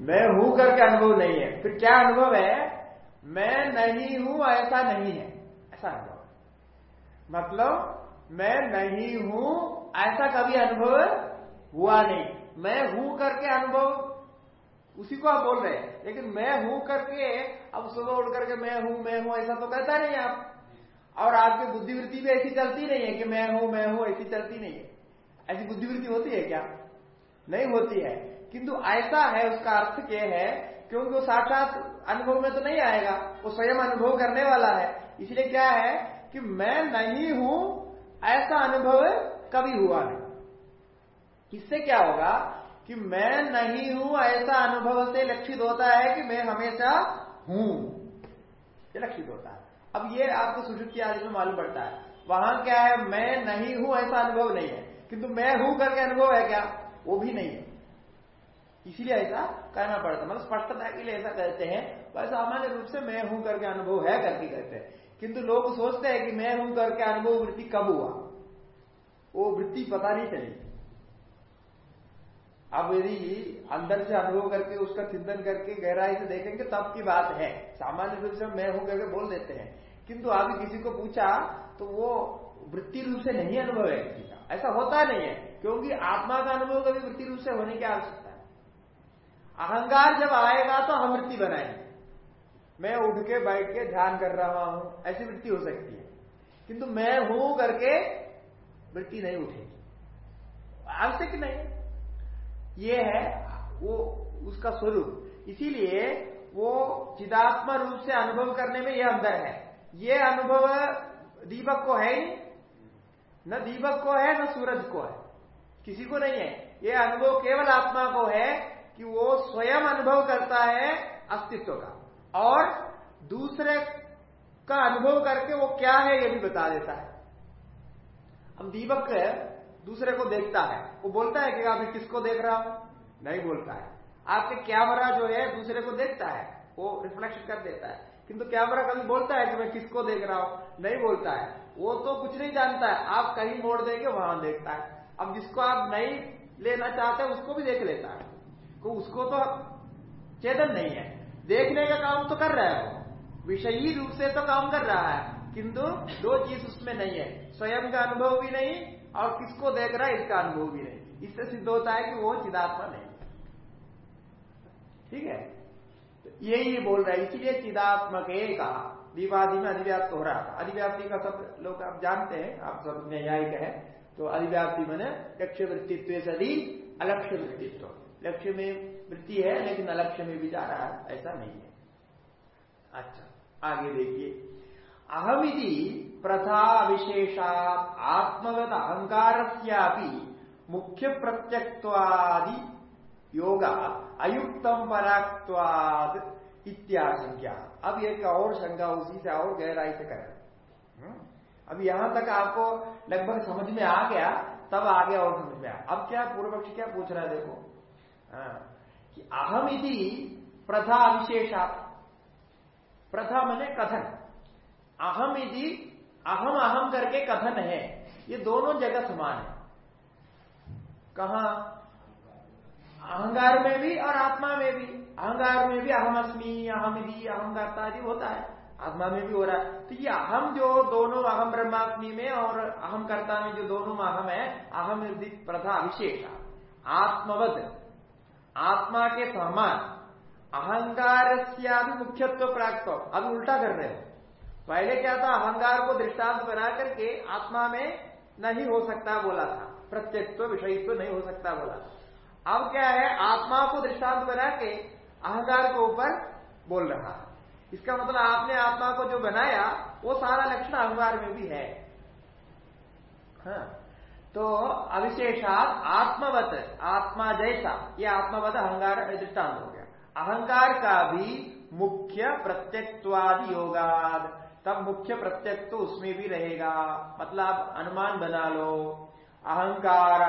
मैं हूँ करके अनुभव नहीं है। फिर क्या अनुभव है? मैं नहीं हूँ ऐसा नहीं है। ऐसा अनुभव मतलब मैं नहीं हूँ ऐसा कभी अनुभव हुआ नहीं। मैं हूँ करके अनुभव उसी को आप बोल रहे हैं। लेकिन मैं हूँ करके, अब सुबह उठ करके मैं हूँ मैं हूँ, ऐसा तो कहता नहीं आप। और आपकी बुद्धिवृत्ति भी ऐसी चलती नहीं है कि मैं हूँ मैं हूँ, ऐसी चलती नहीं है। ऐसी बुद्धिवृत्ति होती है क्या? नहीं होती है। किंतु ऐसा है, उसका अर्थ क्या है? क्योंकि वो साक्षात अनुभव में तो नहीं आएगा, वो स्वयं अनुभव करने वाला है। इसलिए क्या है कि मैं नहीं हूँ, ऐसा अनुभव कभी हुआ नहीं। इससे क्या होगा कि मैं नहीं हूँ, ऐसा अनुभव से लक्षित होता है कि मैं हमेशा हूँ। ये लक्षित होता है। अब ये आपको सुजुक्ति आदि में मालूम पड़ता है। वहाँ क्या है, मैं नहीं हूँ, ऐसा अनुभव नहीं है। किंतु मैं हूँ करके अनुभव है क्या? वो भी नहीं है। इसीलिए ऐसा कहना पड़ता मतलब स्पष्टता के लिए ऐसा कहते हैं। वह सामान्य रूप से मैं हूँ करके अनुभव है करके कहते हैं। किंतु लोग सोचते हैं कि मैं हूँ करके अनुभव वृत्ति कब हुआ? वो वृत्ति पता नहीं चली। अब यदि अंदर से अनुभव करके उसका चिंतन करके गहराई से देखेंगे, तब की बात है। सामान्य रूप से मैं हूँ करके बोल देते हैं। किंतु अभी किसी को पूछा तो वो वृत्ति रूप से नहीं अनुभव है किसी का। ऐसा होता नहीं है, क्योंकि आत्मा का अनुभव कभी वृत्ति रूप से होने की आवश्यकता है अहंकार जब आएगा तो हम वृत्ति बनाएँगे। मैं उठ के बैठ के ध्यान कर रहा हूँ, ऐसी वृत्ति हो सकती है। किंतु मैं हूँ करके वृत्ति नहीं उठेगी। आवश्यक नहीं ये है वो उसका स्वरूप। इसीलिए वो चिदात्मा रूप से अनुभव करने में यह अंदर है। ये अनुभव दीपक को है ही। न दीपक को है, न सूरज को है। किसी को नहीं है। ये अनुभव केवल आत्मा को है कि वो स्वयं अनुभव करता है अस्तित्व का। और दूसरे का अनुभव करके वो क्या है ये भी बता देता है। हम दीपक दूसरे को देखता है। वो बोलता है कि आप किसको देख रहा हूँ? नहीं बोलता है। आपके कैमरा जो है, दूसरे को देखता है। वो रिफ्लेक्शन कर देता है। किंतु कैमरा कभी बोलता है कि मैं किसको देख रहा हूँ? नहीं बोलता है। वो तो कुछ नहीं जानता है। आप कहीं मोड़ देंगे, वहाँ देखता है। अब जिसको आप नहीं लेना चाहते, उसको भी देख लेता है। तो उसको तो चेतन नहीं है। देखने का काम तो कर रहा है। वो विषयी रूप से तो काम कर रहा है। किंतु दो चीज़ उसमें नहीं है। स्वयं का अनुभव भी नहीं और किसको देख रहा है, इसका अनुभव भी नहीं। इससे सिद्ध होता है कि वो चिदात्मा नहीं ठीक है? तो यही बोल रहा है, इसीलिए चिदात्मक कहा। विवादी में अधिव्याप्त हो रहा था। अधिव्याप्ति का सब लोग आप जानते हैं, आप सब न्यायिक है। तो अधिव्याप्ति मैंने लक्ष्य वृत्तित्व सदी अलक्ष्य वृत्तित्व लक्ष्य में वृत्ति है, लेकिन अलक्ष्य में भी जा रहा है। ऐसा नहीं है। अच्छा आगे देखिए। अहमिति प्रथा विशेषा आत्मगत अहंकार मुख्य प्रत्यक्वादि योग अयुक्तम पराक्वाद इत्याशंका अब एक और शंका उसी से और गहराई से कर। हम्म? अब यहाँ तक आपको लगभग समझ में आ गया तब आगे और समझ में आया। अब क्या पूर्व पक्ष क्या पूछ रहा है देखो। हाँ, कि अहम यदि प्रथा विशेषा प्रथा मैंने कथन। अहम यदि अहम अहम करके कथन है। ये दोनों जगह समान है। कहा? अहंकार में भी और आत्मा में भी। अहंकार में भी अहम अस्मी, अहम यदि अहम करता आदि होता है। आत्मा में भी हो रहा है। तो ये अहम जो दोनों अहम ब्रह्मात्मी में और अहम कर्ता में जो दोनों अहम है, अहम प्रथा अभिषेक आत्मवद, आत्मा के समान। अहंकार से मुख्यत्व प्राप्त हो। अभी उल्टा कर रहे हो। पहले क्या था? अहंकार को दृष्टांत बना करके आत्मा में नहीं हो सकता बोला था। प्रत्यक्ष विषयित्व नहीं हो सकता बोला अब क्या है? आत्मा को दृष्टांत बना के अहंकार के ऊपर बोल रहा। इसका मतलब आपने आत्मा को जो बनाया, वो सारा लक्षण अहंकार में भी है। हाँ। तो अविशेषात आत्मवत, आत्मा जैसा, ये आत्मवत अहंकार दृष्टांत हो गया। अहंकार का भी मुख्य प्रत्यक्वादि योगाद। तब मुख्य प्रत्यक तो उसमें भी रहेगा। मतलब अनुमान बना लो। अहंकार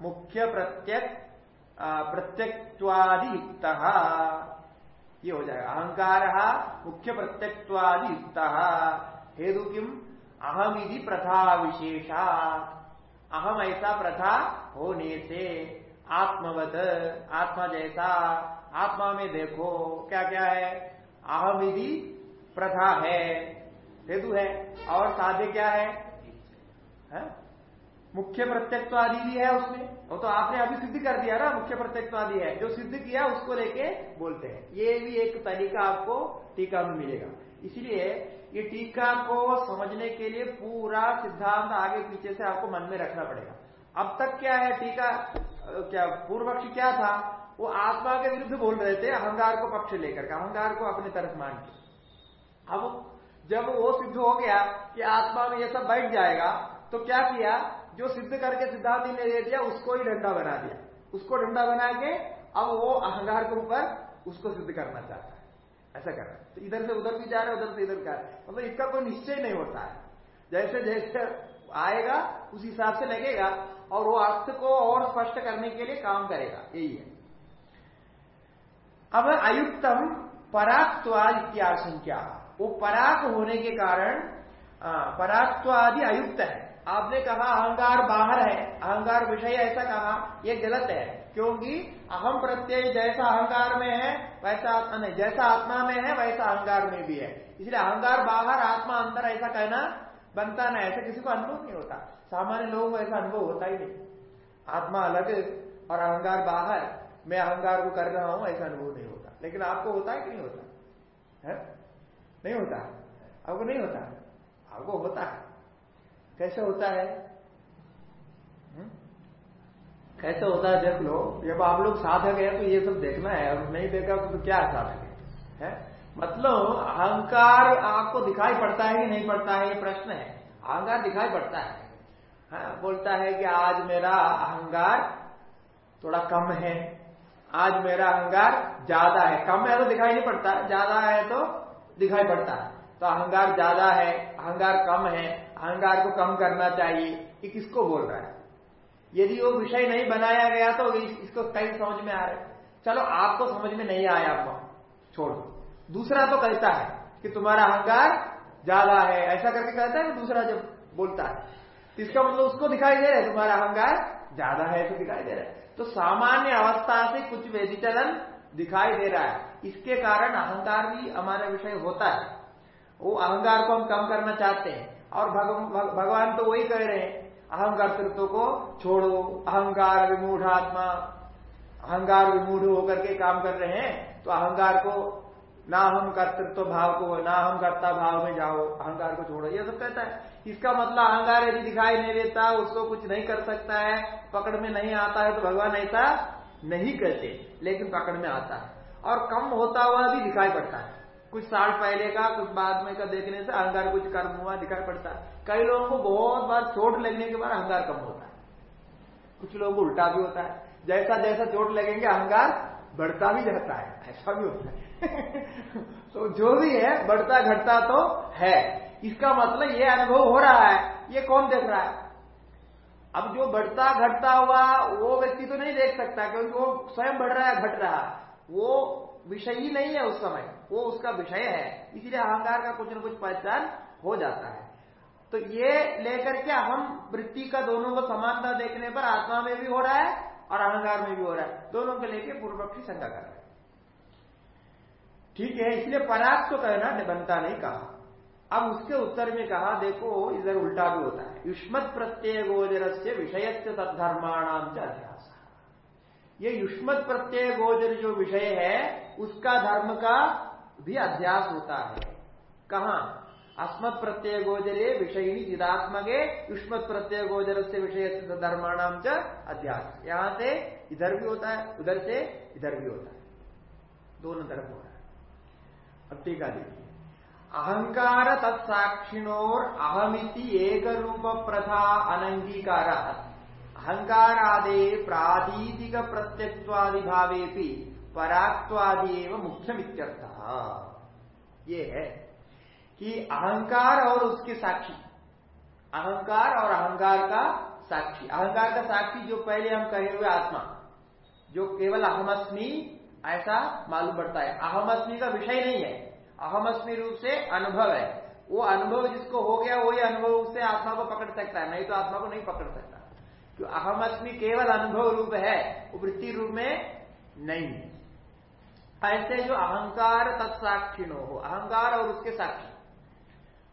मुख्य प्रत्यक प्रत्यक्वादि युक्त ये हो जाएगा। अहंकार मुख्य प्रत्यक्वादि युक्त हेतु किम अहम यदि प्रथा विशेषा। अहम ऐसा प्रथा होने से आत्मवत, आत्मा जैसा। आत्मा में देखो क्या क्या है? अहम यदि प्रथा है हेतु है और साध्य क्या है, है? मुख्य प्रत्यक्वादी भी है उसमें वो तो आपने अभी सिद्ध कर दिया ना मुख्य प्रत्यक्वादी है। जो सिद्ध किया उसको लेके बोलते हैं। ये भी एक तरीका आपको टीका में मिलेगा। इसलिए ये टीका को समझने के लिए पूरा सिद्धांत आगे पीछे से आपको मन में रखना पड़ेगा। अब तक क्या है टीका? क्या पूर्व पक्ष क्या था? वो आत्मा के विरुद्ध बोल रहे थे अहंकार को पक्ष लेकर अहंकार को अपने तरफ़ मान के। अब जब वो सिद्ध हो गया कि आत्मा में ये सब बैठ जाएगा तो क्या किया? जो सिद्ध करके सिद्धांत ने दे दिया, उसको ही डंडा बना दिया। उसको डंडा बना के अब वो अहंकार के ऊपर उसको सिद्ध करना चाहता है। ऐसा कर रहा है। तो इधर से उधर भी जा रहे उधर से इधर का मतलब इसका कोई निश्चय नहीं होता है। जैसे जैसे आएगा, उस हिसाब से लगेगा और वो अर्थ को और स्पष्ट करने के लिए काम करेगा। यही है। अब अयुक्तम पराक्त्वाद इत्याशंका वो पराक होने के कारण पराक्त्वादि अयुक्त है। आपने कहा अहंकार बाहर है, अहंकार विषय ऐसा कहा यह गलत है, क्योंकि अहम प्रत्यय जैसा अहंकार में है, वैसा आत्मा नहीं, जैसा आत्मा में है, वैसा अहंकार में भी है। इसलिए अहंकार बाहर, आत्मा अंदर, ऐसा कहना बनता नहीं ऐसा किसी को अनुभव नहीं होता। सामान्य लोगों को ऐसा अनुभव होता ही नहीं। आत्मा अलग और अहंकार बाहर, मैं अहंकार को कर रहा हूँ, ऐसा अनुभव नहीं होता। लेकिन आपको होता है कि नहीं होता? है? नहीं होता। आपको नहीं होता। आपको होता है। कैसे होता है? हम्म? कैसे होता है देख लो। जब आप लोग साधक है तो ये सब देखना है। और नहीं देखा तो क्या साधक है? मतलब अहंकार आपको दिखाई पड़ता है कि नहीं पड़ता है? ये प्रश्न है। अहंकार दिखाई पड़ता है। हाँ, बोलता है कि आज मेरा अहंकार थोड़ा कम है। आज मेरा अहंकार ज़्यादा है। कम है तो दिखाई नहीं पड़ता। ज़्यादा है तो दिखाई पड़ता। है तो अहंकार ज़्यादा है, अहंकार कम है, अहंकार को कम करना चाहिए, ये किसको बोल रहा है? यदि वो विषय नहीं बनाया गया तो इसको कहीं समझ में आ रहा है। चलो, आपको समझ में नहीं आया आपको छोड़ दो। दूसरा तो कहता है कि तुम्हारा अहंकार ज़्यादा है। ऐसा करके कहता है दूसरा जब बोलता है तो इसका मतलब उसको दिखाई दे रहा है, तुम्हारा अहंकार ज़्यादा है तो दिखाई दे रहा है। तो सामान्य अवस्था से कुछ व्यतिचलन दिखाई दे रहा है। इसके कारण अहंकार भी हमारा विषय होता है। वो अहंकार को हम कम करना चाहते हैं। और भगवान तो वही कह रहे हैं, अहंकार तृत्व को छोड़ो, अहंकार विमूढ़ आत्मा, अहंकार विमूढ़ होकर के काम कर रहे हैं तो अहंकार को ना हम कर्तृत्व भाव को, ना हम कर्ता भाव में जाओ, अहंकार को छोड़ो, ये सब कहता है। इसका मतलब अहंकार यदि दिखाई नहीं देता, उसको कुछ नहीं कर सकता है, पकड़ में नहीं आता है तो भगवान ऐसा नहीं कहते, लेकिन पकड़ में आता है। और कम होता हुआ भी दिखाई पड़ता है। कुछ साल पहले का, कुछ बाद में का देखने से अहंकार कुछ कर्म हुआ, दिखाई पड़ता है। कई लोगों को बहुत बार चोट लगने के बाद अहंकार कम होता है। कुछ लोगों को उल्टा भी होता है। जैसा जैसा चोट लगेंगे, अहंकार बढ़ता भी जाता है। ऐसा भी होता है। तो जो भी है, बढ़ता घटता तो है। इसका मतलब ये अनुभव हो रहा है। ये कौन देख रहा है? अब जो बढ़ता घटता हुआ, वो व्यक्ति तो नहीं देख सकता, क्योंकि वो स्वयं बढ़ रहा है, घट रहा वो विषय ही नहीं है उस समय। वो उसका विषय है। इसीलिए अहंकार का कुछ न कुछ पहचान हो जाता है। तो ये लेकर के हम वृत्ति का दोनों को समानता देखने पर आत्मा में भी हो रहा है और अहंकार में भी हो रहा है। दोनों को लेकर पूर्व पक्षी शंका कर रहे हैं। ठीक है, इसलिए पराग तो कहना बनता नहीं कहा। अब उसके उत्तर में कहा, देखो, इधर उल्टा भी होता है। युष्मत प्रत्यय गोचर से विषय से तत्धर्माणाम अध्यास ये युष्मत प्रत्यय गोचर जो विषय है, उसका धर्म का भी अध्यास होता है। कहा? अस्मत् प्रत्यय गोचरे विषयी चिदात्मके युष्मत प्रत्यय गोचर से विषय से अध्यास। यहाँ से इधर भी होता है, उधर से इधर भी होता है। दोनों तरफ़ हो रहा है। अब टीका देखिए। अहंकार तत्साक्षिणोर अहमिति एक रूप प्रथा अनंगीकार अहंकारादे प्रादीतिक प्रत्यक्वादि भावे भी पराक्वादि एवं मुख्यमित्यर्थ। ये है कि अहंकार और उसके साक्षी। अहंकार और अहंकार का साक्षी। अहंकार का साक्षी जो पहले हम कहे हुए आत्मा, जो केवल अहमस्मी, ऐसा मालूम पड़ता है। अहमस्मी का विषय नहीं है। अहमअस्मी रूप से अनुभव है। वो अनुभव जिसको हो गया, वही अनुभव उससे आत्मा को पकड़ सकता है। नहीं तो आत्मा को नहीं पकड़ सकता। तो अहमअस्मी केवल अनुभव रूप है, वृत्ति रूप में नहीं। ऐसे जो अहंकार तत्साक्षिणो हो, अहंकार और उसके साक्षी।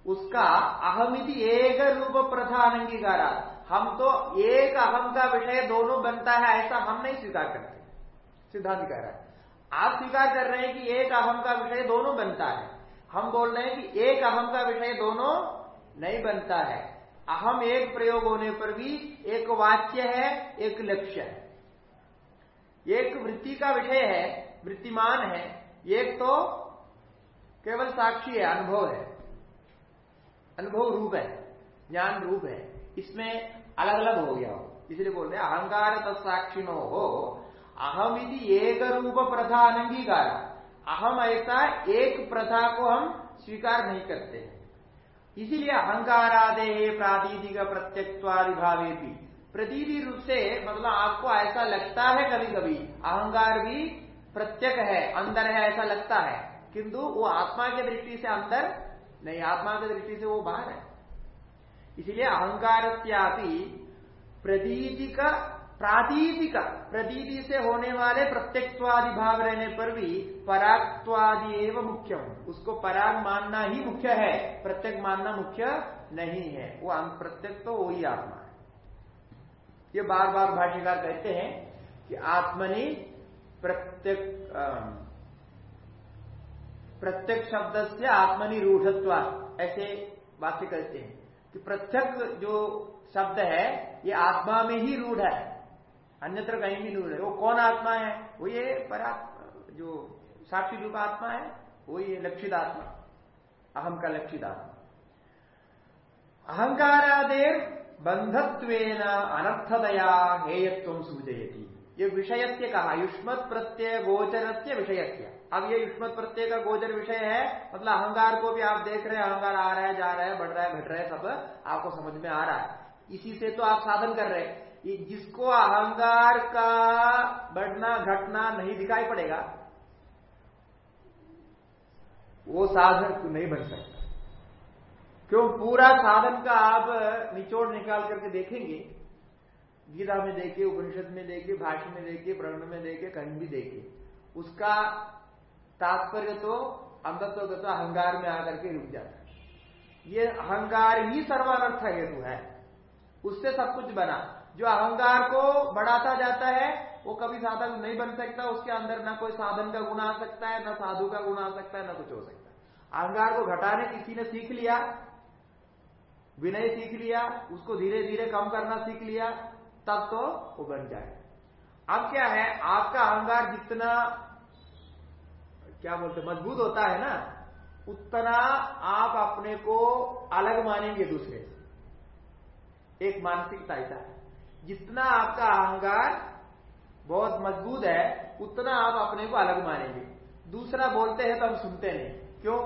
उसका अहमिति एक रूप प्रथा अनंगीकारा हम तो एक अहम का विषय दोनों बनता है, ऐसा हम नहीं स्वीकार करते। सिद्धांत कह रहा है आप स्वीकार कर रहे हैं कि एक अहम का विषय दोनों बनता है। हम बोल रहे हैं कि एक अहम का विषय दोनों नहीं बनता है। अहम एक प्रयोग होने पर भी एक वाच्य है, एक लक्ष्य है। एक वृत्ति का विषय है, वृत्तिमान है। एक तो केवल साक्षी है, अनुभव है। अनुभव रूप है, ज्ञान रूप है। इसमें अलग अलग हो गया हो। इसलिए बोल रहे अहंकार तत्साक्षिणो हो। अहम यदि एक रूप प्रथा अनंगीकार। अहम ऐसा एक प्रथा को हम स्वीकार नहीं करते। इसीलिए अहंकारादे प्रादीदिक प्रत्यक्वादि भावे भी प्रतीति रूप से मतलब आपको ऐसा लगता है कभी कभी अहंकार भी प्रत्यक है, अंदर है, ऐसा लगता है। किंतु वो आत्मा की दृष्टि से अंदर नहीं, आत्मा की दृष्टि से वो बाहर है। इसलिए अहंकार प्रतीति का प्रातीतिक प्रतीति से होने वाले प्रत्यक्वादि भाव रहने पर भी पराक्वादि एवं मुख्य उसको पराग मानना ही मुख्य है, प्रत्यक मानना मुख्य नहीं है। वो प्रत्यक तो वही आत्मा है। ये बार बार भाष्यकार कहते हैं कि आत्मनि प्रत्यक प्रत्यक शब्द से आत्मनि रूढ़त्व, ऐसे वाक्य कहते हैं कि प्रत्यक जो शब्द है, ये आत्मा में ही रूढ़ है। अन्यत्र कहीं भी नहीं वो कौन आत्मा है? वो ये परा जो साक्षी रूप आत्मा है, वो ये लक्षित आत्मा। अहम का लक्षित आत्मा। अहंकारादेर बंधत्व अनर्थदया हेयत्व सूचयती। ये विषयत्य कहा युष्मत प्रत्यय गोचरस्य विषयत्य अब ये युष्मत प्रत्यय का गोचर विषय है मतलब अहंकार को भी आप देख रहे हैं, अहंकार आ रहा है, जा रहा है, बढ़ रहा है, घट रहा है, सब आपको समझ में आ रहा है। इसी से तो आप साधन कर रहे हैं। जिसको अहंकार का बढ़ना, घटना नहीं दिखाई पड़ेगा, वो साधन नहीं बन सकता। क्यों? पूरा साधन का आप निचोड़ निकाल करके देखेंगे, गीता में देखिए, उपनिषद में देखिए, भाष्य में देखिए प्रण में देखिए, कहीं भी देखिए, उसका तात्पर्य तो अंधत्व तो अहंकार में आकर के रुक जाता है। ये अहंकार ही सर्वानर्थ हेतु है। उससे सब कुछ बना। जो अहंकार को बढ़ाता जाता है, वो कभी साधक नहीं बन सकता, उसके अंदर ना कोई साधन का गुण आ सकता है, ना साधु का गुण आ सकता है, ना कुछ हो सकता है। अहंकार को घटाने किसी ने सीख लिया, विनय सीख लिया, उसको धीरे धीरे कम करना सीख लिया, तब तो वो बन जाए। अब क्या है, आपका अहंकार जितना, क्या बोलते, मज़बूत होता है ना, उतना आप अपने को अलग मानेंगे दूसरे से। एक मानसिकता ऐसा है। जितना आपका अहंकार बहुत मज़बूत है, उतना आप अपने को अलग मानेंगे। दूसरा बोलते हैं तो हम सुनते नहीं। क्यों?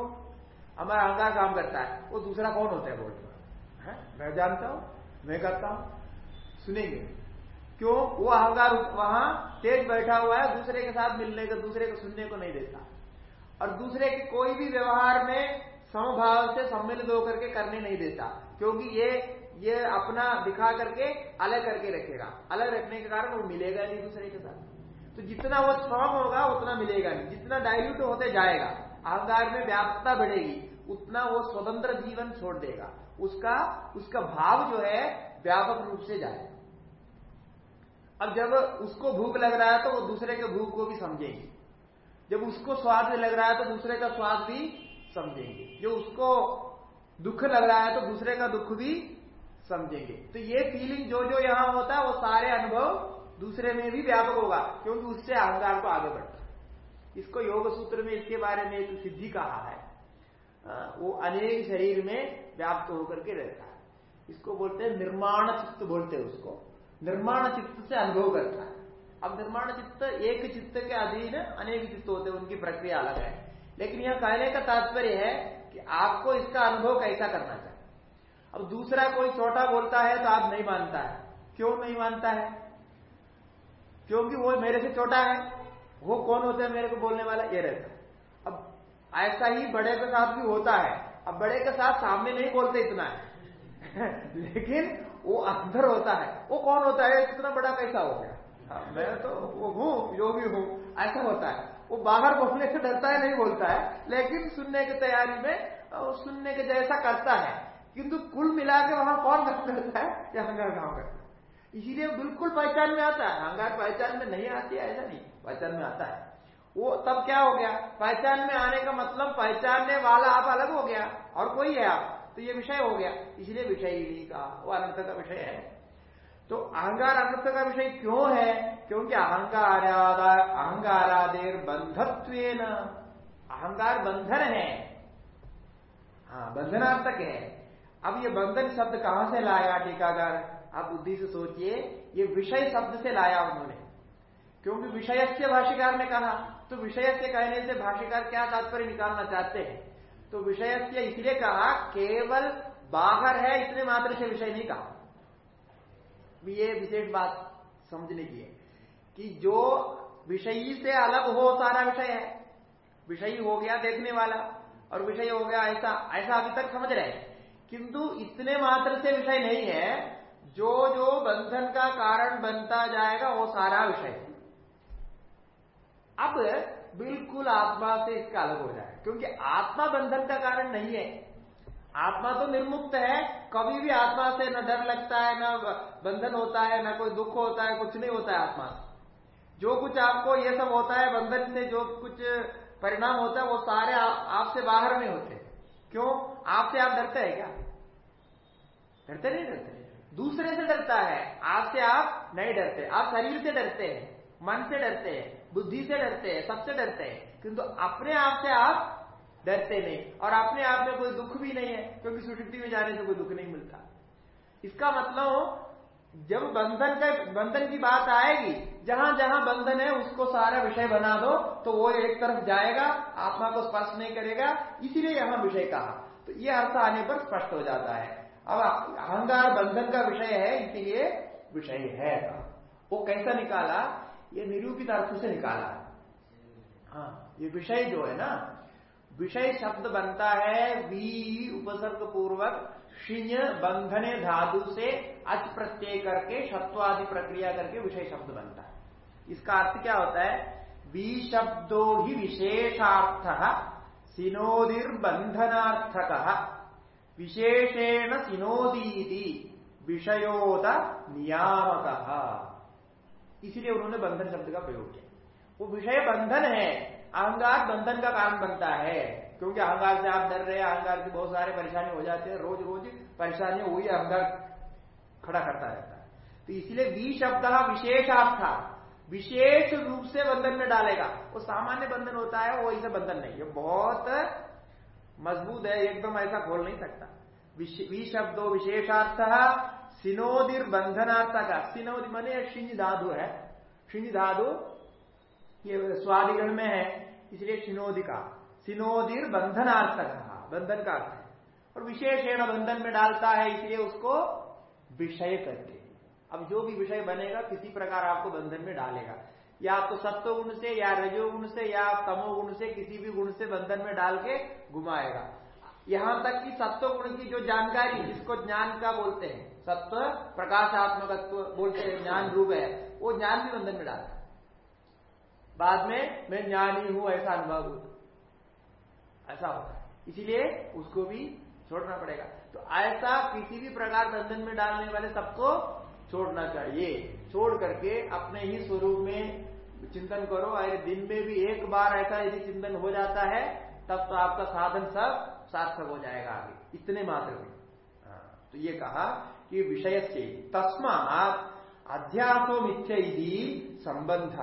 हमारा अहंकार काम करता है। वो दूसरा कौन होता है बोलते मैं जानता हूँ, मैं करता हूँ। सुनेंगे। क्यों? वो अहंकार वहाँ तेज बैठा हुआ है, दूसरे के साथ मिलने का, दूसरे को सुनने को नहीं देता। और दूसरे के कोई भी व्यवहार में समभाव से सम्मिलित होकर के करने नहीं देता। क्योंकि ये ये अपना दिखा करके अलग करके रखेगा। अलग रखने के कारण वो मिलेगा नहीं दूसरे के साथ। तो जितना वो स्ट्रांग होगा, उतना मिलेगा नहीं। जितना डायल्यूट होते जाएगा, अहंकार में व्यापकता बढ़ेगी, उतना वो स्वतंत्र जीवन छोड़ देगा। उसका उसका भाव जो है, व्यापक रूप से जाएगा अब जब उसको भूख लग रहा है तो वो दूसरे के भूख को भी समझेंगे। जब उसको स्वाद लग रहा है तो दूसरे का स्वाद भी समझेंगे। जो उसको दुख लग रहा है तो दूसरे का दुख भी समझेंगे। तो ये फीलिंग जो जो यहाँ होता है, वो सारे अनुभव दूसरे में भी व्यापक होगा, क्योंकि उससे अहंकार को आगे बढ़ता है। इसको योग सूत्र में, इसके बारे में एक सिद्धि कहा है। वो अनेक शरीर में व्याप्त होकर के रहता है। इसको बोलते हैं निर्माण चित्त बोलते हैं उसको। निर्माण चित्त से अनुभव करता है। अब निर्माण चित्त एक चित्त के अधीन अनेक चित्त होते हैं, उनकी प्रक्रिया अलग है। लेकिन यह कहने का तात्पर्य है कि आपको इसका अनुभव कैसा करना चाहिए? अब दूसरा कोई छोटा बोलता है तो आप नहीं मानता है। क्यों नहीं मानता है? क्योंकि वो मेरे से छोटा है। वो कौन होता है मेरे को बोलने वाला? ये रहता है। अब ऐसा ही बड़े के साथ भी होता है। अब बड़े के साथ सामने नहीं बोलते इतना। है लेकिन वो अंदर होता है। वो कौन होता है? इतना बड़ा कैसा हो गया। मैं तो वो हूँ भी हूँ। ऐसा होता है। वो बाहर बोलने से डरता है, नहीं बोलता है। लेकिन सुनने की तैयारी में सुनने के जैसा करता है। किंतु कुल मिला के वहाँ कौन काम करता है? या अहंकार काम करता है इसीलिए बिल्कुल पहचान में आता है। अहंकार पहचान में नहीं आती है, ऐसा नहीं। पहचान में आता है। वो तब क्या हो गया? पहचान में आने का मतलब पहचानने वाला आप अलग हो गया और कोई है आप। तो ये विषय हो गया। इसलिए विषय ही का वो अनंत का विषय है। तो अहंकार अनंत का विषय क्यों है? क्योंकि अहंकार अहंकारादेर बंधत्व अहंकार बंधन है। हाँ बंधनार्थक है। अब ये बंधन शब्द कहाँ से लाया टीकाकार? आप बुद्धि से सोचिए, ये विषय शब्द से लाया उन्होंने। क्योंकि विषय से भाष्यकार ने कहा तो विषय से कहने से भाष्यकार क्या तात्पर्य निकालना चाहते हैं? तो विषय से इसलिए कहा, केवल बाहर है इतने मात्र से विषय नहीं कहा। ये विशेष बात समझने की है कि जो विषयी से अलग हो, सारा विषय है। विषयी हो गया देखने वाला, और विषय हो गया ऐसा ऐसा अभी तक समझ रहे हैं। किंतु इतने मात्र से विषय नहीं है, जो जो बंधन का कारण बनता जाएगा, वो सारा विषय अब बिल्कुल आत्मा से इसका अलग हो जाए, क्योंकि आत्मा बंधन का कारण नहीं है। आत्मा तो निर्मुक्त है, कभी भी आत्मा से न डर लगता है, न बंधन होता है, न कोई दुख होता है, कुछ नहीं होता है आत्मा से। जो कुछ आपको ये सब होता है, बंधन से जो कुछ परिणाम होता है, वो सारे आपसे बाहर में होते। क्यों? आपसे आप डरते हैं क्या? डरते नहीं डरते? दूसरे से डरता है, आपसे आप नहीं डरते। आप शरीर से डरते हैं, मन से डरते हैं, बुद्धि से डरते हैं, सबसे डरते हैं। किंतु अपने आप से आप डरते नहीं। और अपने आप में कोई दुख भी नहीं है, क्योंकि सुषुप्ति में जाने से कोई दुख नहीं मिलता। इसका मतलब जब बंधन का, बंधन की बात आएगी, जहाँ जहाँ बंधन है, उसको सारा विषय बना दो तो वो एक तरफ़ जाएगा, आत्मा को स्पर्श नहीं करेगा। इसीलिए यहाँ विषय कहा। तो ये अर्थ आने पर स्पष्ट हो जाता है। अब अहंकार बंधन का विषय है, इसीलिए विषय है वो कैसा निकाला? ये निरूपित अर्थ से निकाला। हाँ ये विषय जो है ना, विषय शब्द बनता है वी उपसर्ग पूर्वक शिन्य, बंधने धातु से अच प्रत्यय करके शत्वादि प्रक्रिया करके विषय शब्द बनता है। इसका अर्थ क्या होता है? वी शब्दो ही विशेषार्थ सिनोदिर्बंधनार्थक विशेषेण सिनोदी विषयोद नियामक। इसीलिए उन्होंने बंधन शब्द का प्रयोग किया। वो विषय बंधन है, अहंकार बंधन का कारण बनता है। क्योंकि अहंकार से आप डर रहे अहंकार से बहुत सारे परेशानी हो जाते हैं रोज रोज परेशानी हुई, अहंकार खड़ा करता रहता है। तो इसलिए वी शब्द विशेषार्थ। विशेष रूप से बंधन में डालेगा। वो सामान्य बंधन होता है, वो ऐसा बंधन नहीं। है बहुत मज़बूत है एकदम ऐसा खोल नहीं सकता। वी शब्दो विशेषार्थ सिनोदिर बंधनार्थ का सिनोदि मने शिंज धाधु है। शिंज धाधु ये स्वादिगण में है, इसलिए शिनोदि का। सिनोदिर बंधनार्थ कहा बंधन का अर्थ है। और विशेषण बंधन में डालता है, इसलिए उसको विषय करके अब जो भी विषय बनेगा, किसी प्रकार आपको बंधन में डालेगा। या तो सत्व गुण से, या रजोगुण से, या तमो गुण से, किसी भी गुण से बंधन में डाल के घुमाएगा। यहाँ तक कि सत्व गुण की जो जानकारी, जिसको ज्ञान का बोलते हैं सत्व प्रकाशात्मक बोलते हैं, ज्ञान रूप है, वो ज्ञान भी बंधन में डालता बाद में, मैं ज्ञानी हूँ, ऐसा अनुभव ऐसा होता है। इसीलिए उसको भी छोड़ना पड़ेगा। तो ऐसा किसी भी प्रकार बंधन में डालने वाले सबको छोड़ना चाहिए। छोड़ करके अपने ही स्वरूप में चिंतन करो। अरे दिन में भी एक बार ऐसा यदि चिंतन हो जाता है तब तो आपका साधन सब सार्थक हो जाएगा आगे। इतने मात्र में। हाँ, तो ये कहा कि विषय से तस्मात अध्यासो मिथ्य संबंध।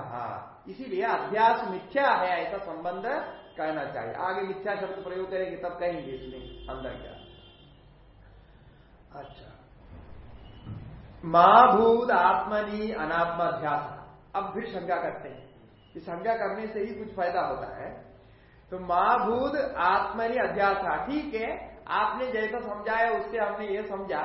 इसीलिए अध्यास मिथ्या है ऐसा संबंध कहना चाहिए। आगे मिथ्या शब्द प्रयोग करेंगे तब कहेंगे इसमें अंदर क्या। अच्छा। माँ भूत आत्मनि अनात्माध्यास अब फिर शंका करते हैं कि शंका करने से ही कुछ फ़ायदा होता है। तो माँ भूत आत्मनि अध्यास ठीक है, आपने जैसा समझाया, उससे हमने ये समझा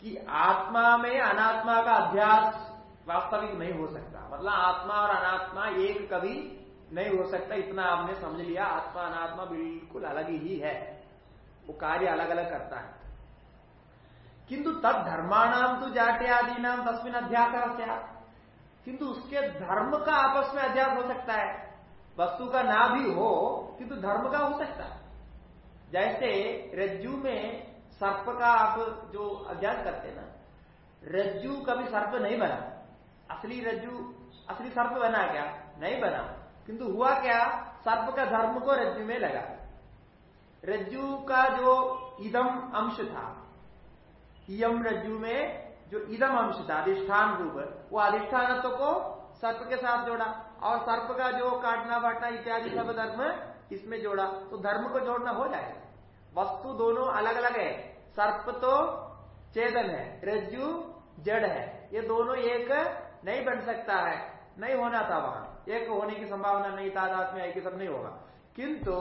कि आत्मा में अनात्मा का अध्यास वास्तविक नहीं हो सकता। मतलब आत्मा और अनात्मा एक कभी नहीं हो सकता, इतना आपने समझ लिया। आत्मा अनात्मा बिल्कुल अलग ही है। वो कार्य अलग अलग करता है। किंतु तब धर्माणाम तो जाटे आदि नाम तस्वीन अध्यास किंतु उसके धर्म का आपस में अध्यास हो सकता है। वस्तु का ना भी हो, किंतु धर्म का हो सकता है। जैसे रज्जू में सर्प का आप जो अध्यास करते ना, रज्जू कभी सर्प नहीं बना। असली रज्जु, असली सर्प बना क्या? नहीं बना। किंतु हुआ क्या? सर्प का धर्म को रज्जु में लगा। रज्जु का जो इदम अंश था इम रज्जु में जो इदम अंश था अधिष्ठान रूप, वो अधिष्ठान को सर्प के साथ जोड़ा और सर्प का जो काटना, बांटना इत्यादि सब धर्म इसमें जोड़ा तो धर्म को जोड़ना हो जाएगा। वस्तु दोनों अलग अलग है। सर्प तो चेतन है, रज्जु जड़ है। ये दोनों एक नहीं बन सकता है, नहीं होना था वहाँ। एक होने की संभावना नहीं, तादाद में एक सब नहीं होगा। किंतु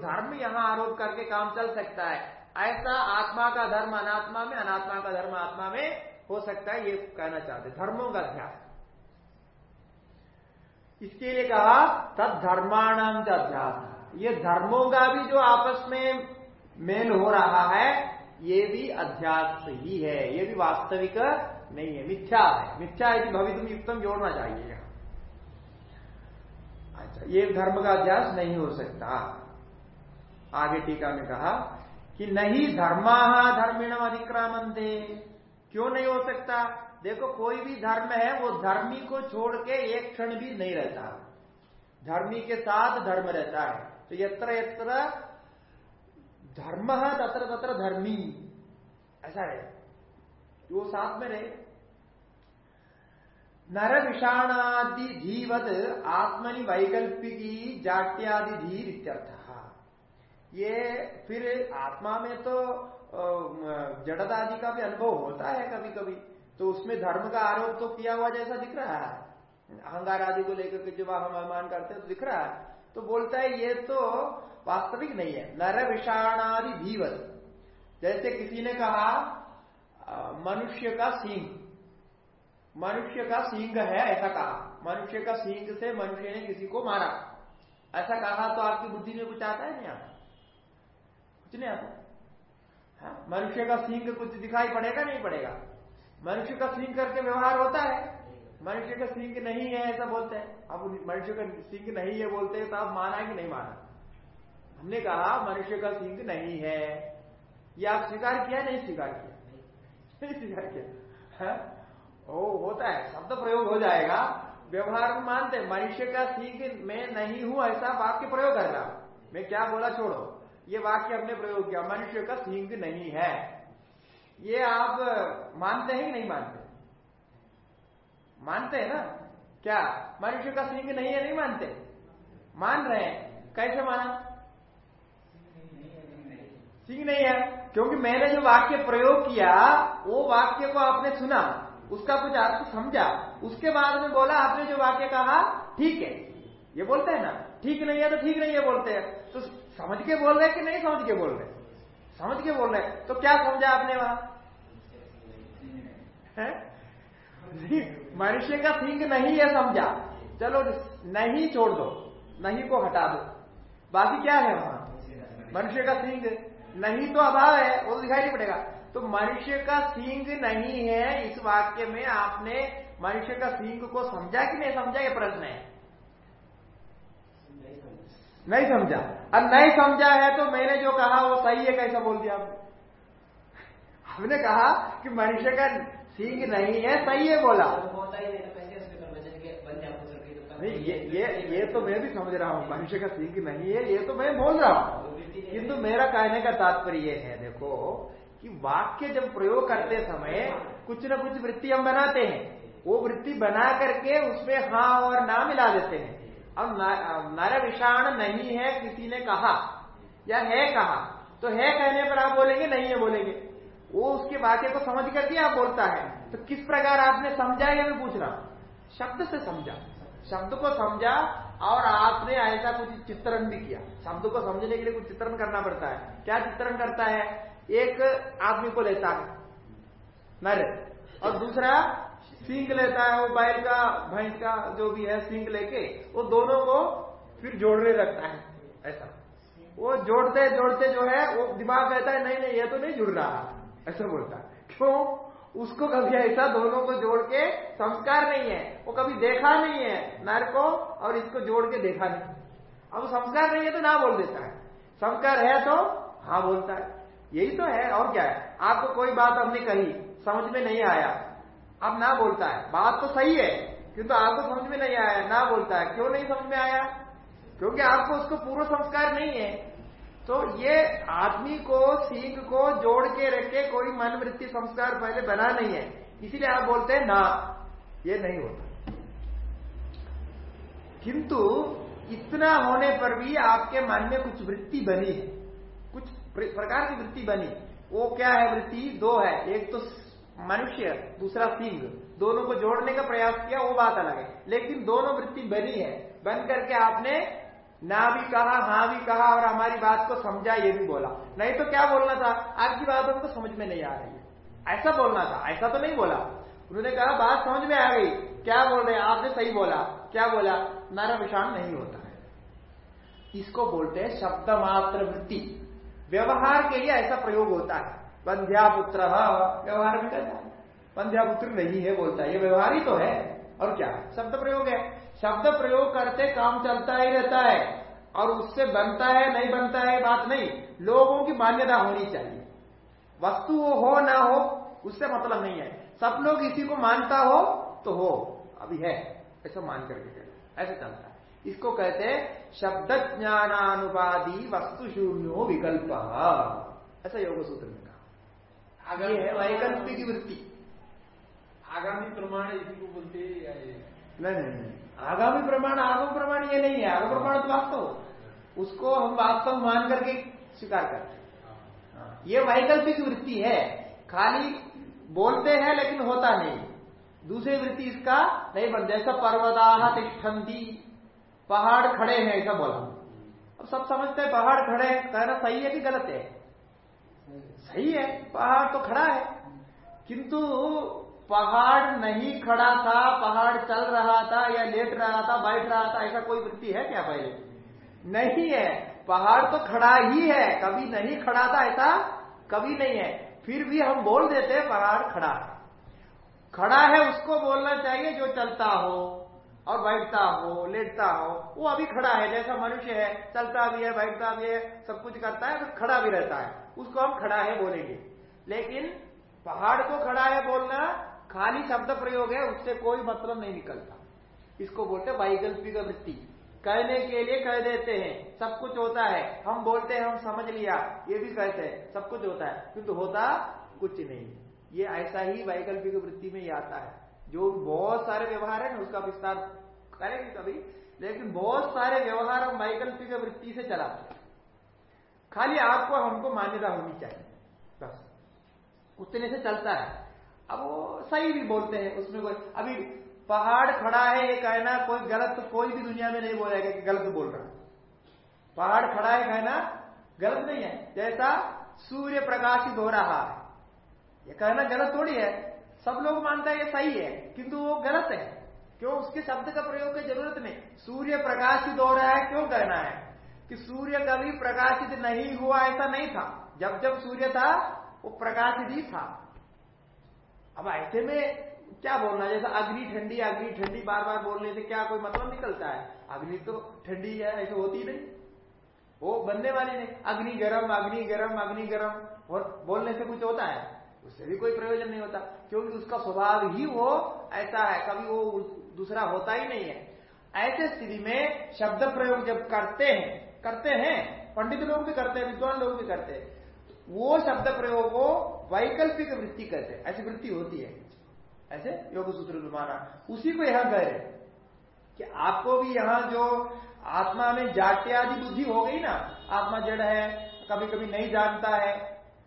धर्म यहाँ आरोप करके काम चल सकता है ऐसा आत्मा का धर्म अनात्मा में, अनात्मा का धर्म आत्मा में हो सकता है, ये कहना चाहते धर्मों का अध्यास इसके लिए कहा तद धर्माणाम का अध्यास ये धर्मों का भी जो आपस में मेल हो रहा है, ये भी अध्यास ही है। ये भी वास्तविक नहीं है, मिथ्या है। मिथ्या है यदि भवितुम युक्तम जोड़ना चाहिए अच्छा ये धर्म का अध्यास नहीं हो सकता। आगे टीका में कहा कि नहीं धर्मा धर्मिणम अधिक्रामंते क्यों नहीं हो सकता? देखो, कोई भी धर्म है, वो धर्मी को छोड़ के एक क्षण भी नहीं रहता। धर्मी के साथ धर्म रहता है। तो यत्र यत्र धर्म तत्र तत्र धर्मी। ऐसा है। वो साथ में रहे। नर विषाणादि धीवद आत्मनि वैकल्पिकी जाट्यादि धीर इत्यर्थ। ये फिर आत्मा में तो जड़ता आदि का भी अनुभव होता है कभी कभी तो उसमें धर्म का आरोप तो किया हुआ जैसा दिख रहा है। अहंगार आदि को लेकर के जब हम अनुमान करते हैं तो दिख रहा है। तो बोलता है, ये तो वास्तविक नहीं है। नर विषाणादि धीवत। जैसे किसी ने कहा मनुष्य का सींग मनुष्य का सींग है, ऐसा कहा। मनुष्य का सींग से मनुष्य ने किसी को मारा। ऐसा कहा तो आपकी बुद्धि में कुछ आता है नहीं? आता कुछ नहीं आता? मनुष्य का सिंह कुछ दिखाई पड़ेगा, नहीं पड़ेगा? मनुष्य का सिंह करके व्यवहार होता है? मनुष्य का सिंह नहीं है, ऐसा बोलते हैं। अब मनुष्य का सींग नहीं है बोलते हैं तो आप माना कि नहीं माना? हमने कहा, मनुष्य का सिंह नहीं है। ये आप स्वीकार किया, नहीं स्वीकार किया? नहीं सीखा क्या। है? ओ, होता है, शब्द प्रयोग हो जाएगा। व्यवहार में मानते मनुष्य का सिंह मैं नहीं हूँ, ऐसा आप आपके प्रयोग कर रहा मैं क्या बोला, छोड़ो। ये वाक्य हमने प्रयोग किया, मनुष्य का सिंह नहीं है। ये आप मानते हैं कि नहीं मानते? मानते हैं ना? क्या? मनुष्य का सिंह नहीं है, नहीं मानते? मान रहे हैं। कैसे माना? सिंह नहीं है, क्योंकि मैंने जो वाक्य प्रयोग किया, वो वाक्य को आपने सुना, उसका कुछ अर्थ समझा। उसके बाद में बोला, आपने जो वाक्य कहा, ठीक है। ये बोलते हैं ना? ठीक नहीं है तो ठीक नहीं है बोलते हैं। तो समझ के बोल रहे कि नहीं समझ के बोल रहे समझ के बोल रहे तो क्या समझा आपने वहाँ? मनुष्य का सिंह नहीं है समझा। चलो, नहीं छोड़ दो, नहीं को हटा दो। बाकी क्या है वहाँ? मनुष्य का सिंह। नहीं तो अभाव है, वो तो दिखाई नहीं पड़ेगा। तो मनुष्य का सींग नहीं है, इस वाक्य में आपने मनुष्य का सींग को समझा कि नहीं समझा, ये प्रश्न है। नहीं समझा। और नहीं समझा है तो मैंने जो कहा वो सही है कैसा बोल दिया आपने? हमने कहा कि मनुष्य का सींग नहीं है सही है बोला। नहीं ये ये ये तो मैं भी समझ रहा हूँ मनुष्य का सींग नहीं है ये तो मैं बोल रहा हूँ। किंतु मेरा कहने का तात्पर्य है देखो कि वाक्य जब प्रयोग करते समय कुछ न कुछ वृत्ति हम बनाते हैं। वो वृत्ति बना करके उसमें हाँ और ना मिला देते हैं। अब नर विषाण नहीं है, किसी ने कहा, या है कहा तो है कहने पर आप बोलेंगे, नहीं है बोलेंगे। वो उसके वाक्य को समझ करके आप बोलता है। तो किस प्रकार आपने समझा यह मैं पूछ रहा हूँ। शब्द से समझा। शब्द को समझा और आपने ऐसा कुछ चित्रण भी किया। शब्द को समझने के लिए कुछ चित्रण करना पड़ता है। क्या चित्रण करता है? एक आदमी को लेता है। नर और दूसरा सिंग लेता है वो बैल का, भैंस का, जो भी है सिंग लेके, वो दोनों को फिर जोड़ने लगता है, ऐसा। वो जोड़ते जोड़ते जो है, वो दिमाग कहता है, नहीं नहीं, ये तो नहीं जुड़ रहा। ऐसा बोलता है। क्यों? उसको कभी ऐसा दोनों को जोड़ के संस्कार नहीं है। वो कभी देखा नहीं है नर को और इसको जोड़ के देखा नहीं। अब संस्कार नहीं है तो ना बोल देता है। संस्कार है तो हाँ बोलता है। यही तो है और क्या है? आपको कोई बात हमने कही, समझ में नहीं आया। अब ना बोलता है। बात तो सही है, किंतु आपको समझ में नहीं आया। ना बोलता है। क्यों नहीं समझ में आया? क्योंकि आपको उसको पूर्व संस्कार नहीं है। तो ये आदमी को, सीख को जोड़ के रखे कोई मन वृत्ति संस्कार पहले बना नहीं है। इसीलिए आप बोलते हैं, ना। ये नहीं होता। किंतु इतना होने पर भी आपके मन में कुछ वृत्ति बनी है। कुछ प्रकार की वृत्ति बनी। वो क्या है वृत्ति? दो है। एक तो मनुष्य, दूसरा सिंह, दोनों को जोड़ने का प्रयास किया, वो बात अलग है। लेकिन दोनों वृत्ति बनी है। बन करके आपने ना भी कहा हाँ भी कहा और हमारी बात को समझा, ये भी बोला। नहीं तो क्या बोलना था? आपकी बात हमको समझ में नहीं आ रही है। ऐसा बोलना था, ऐसा तो नहीं बोला। उन्होंने कहा, बात समझ में आ गई। क्या बोल रहे आपने सही बोला। क्या बोला? नारा विषाण नहीं होता है। इसको बोलते हैं शब्द मात्र वृत्ति। व्यवहार के लिए ऐसा प्रयोग होता है। बंध्या पुत्र व्यवहार में कहता है। बंध्या पुत्र नहीं है बोलता है ये व्यवहार ही तो है। और क्या? शब्द प्रयोग है। शब्द प्रयोग करते काम चलता ही रहता है। और उससे बनता है, नहीं बनता है बात नहीं। लोगों की मान्यता होनी चाहिए। वस्तु हो ना हो, उससे मतलब नहीं है। सब लोग इसी को मानता हो तो हो। अभी है। ऐसा मान करके चलो ऐसा चलता है। इसको कहते हैं शब्द ज्ञानानुवादी वस्तु शून्यो विकल्प। ऐसा योग सूत्र में कहा आगे है वैकल्पिक वृत्ति। आगामी प्रमाण इसी को बोलते नहीं नहीं नहीं। आगामी प्रमाण आगम प्रमाण ये नहीं है। आगम प्रमाण तो वास्तव उसको हम वास्तव मान करके स्वीकार करते हैं। हाँ। ये वैकल्पिक वृत्ति है। खाली बोलते हैं लेकिन होता नहीं। दूसरी वृत्ति इसका नहीं बन जैसा पर्वदाह तिष्ठंती पहाड़ खड़े हैं ऐसा बोला। अब सब समझते हैं पहाड़ खड़े हैं कहना सही है कि गलत है? सही है, पहाड़ तो खड़ा है। किंतु पहाड़ नहीं खड़ा था, पहाड़ चल रहा था या लेट रहा था, बैठ रहा था, ऐसा कोई वृत्ति है क्या पहले? नहीं है। पहाड़ तो खड़ा ही है, कभी नहीं खड़ा था ऐसा कभी नहीं है। फिर भी हम बोल देते हैं, पहाड़ खड़ा है। खड़ा है उसको बोलना चाहिए, जो चलता हो और बैठता हो, लेटता हो, वो अभी खड़ा है, जैसा मनुष्य है, चलता भी है, बैठता भी है, सब कुछ करता है तो खड़ा भी रहता है। उसको हम खड़ा है बोलेंगे। लेकिन पहाड़ को खड़ा है बोलना, खाली शब्द प्रयोग है, उससे कोई मतलब नहीं निकलता। इसको बोलते वैकल्पिक वृत्ति। कहने के लिए कह देते हैं, सब कुछ होता है। हम बोलते हैं, हम समझ लिया, ये भी कहते हैं, सब कुछ होता है। किंतु होता कुछ नहीं। ये ऐसा ही वैकल्पिक वृत्ति में ही आता है। जो बहुत सारे व्यवहार है ना उसका विस्तार करेंगे कभी। लेकिन बहुत सारे व्यवहार हम वैकल्पिक वृत्ति से चलाते हैं। खाली आपको हमको मान्यता होनी चाहिए। बस। उतने से चलता है। अब वो सही भी बोलते हैं, उसमें कोई अभी पहाड़ खड़ा है, ये कहना कोई गलत तो कोई भी दुनिया में नहीं बोलेगा गलत बोल रहा है। पहाड़ खड़ा है, कहना गलत नहीं है। जैसा सूर्य प्रकाशित हो रहा है। ये कहना गलत थोड़ी है। सब लोग मानता है ये सही है, किंतु वो गलत है। क्यों? उसके शब्द का प्रयोग की ज़रूरत नहीं। सूर्य प्रकाशित हो रहा है, क्यों कहना है? कि सूर्य कभी प्रकाशित नहीं हुआ, ऐसा नहीं था। जब जब सूर्य था, वो प्रकाशित ही था। अब ऐसे में क्या बोलना, जैसा अग्नि ठंडी अग्नि ठंडी बार बार बोलने से क्या कोई मतलब निकलता है? अग्नि तो ठंडी है, ऐसे होती नहीं। वो बनने वाली नहीं। अग्नि गर्म अग्नि गर्म अग्नि गर्म, और बोलने से कुछ होता है। उससे भी कोई प्रयोजन नहीं होता, क्योंकि उसका स्वभाव ही वो ऐसा है। कभी वो दूसरा होता ही नहीं है। ऐसे स्थिति में शब्द प्रयोग जब करते हैं करते हैं पंडित लोग भी करते हैं विद्वान लोग भी करते हैं वो शब्द प्रयोग को वैकल्पिक वृत्ति कहते हैं। ऐसी वृत्ति होती है। ऐसे योग सूत्र माना। उसी को यहाँ कह रहे कि आपको भी यहाँ जो आत्मा में जाट्यादि बुद्धि हो गई ना आत्मा जड़ है कभी कभी नहीं जानता है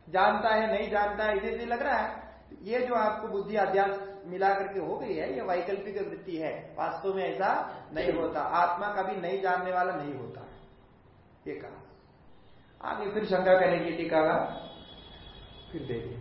जानता है नहीं जानता है इसे लग रहा है ये जो आपको बुद्धि अध्यास मिला करके हो गई है ये वैकल्पिक वृत्ति है। वास्तव में ऐसा नहीं होता। आत्मा कभी नहीं जानने वाला नहीं होता। ये कहा। आगे फिर शंका करेंगे टीका फिर देखिए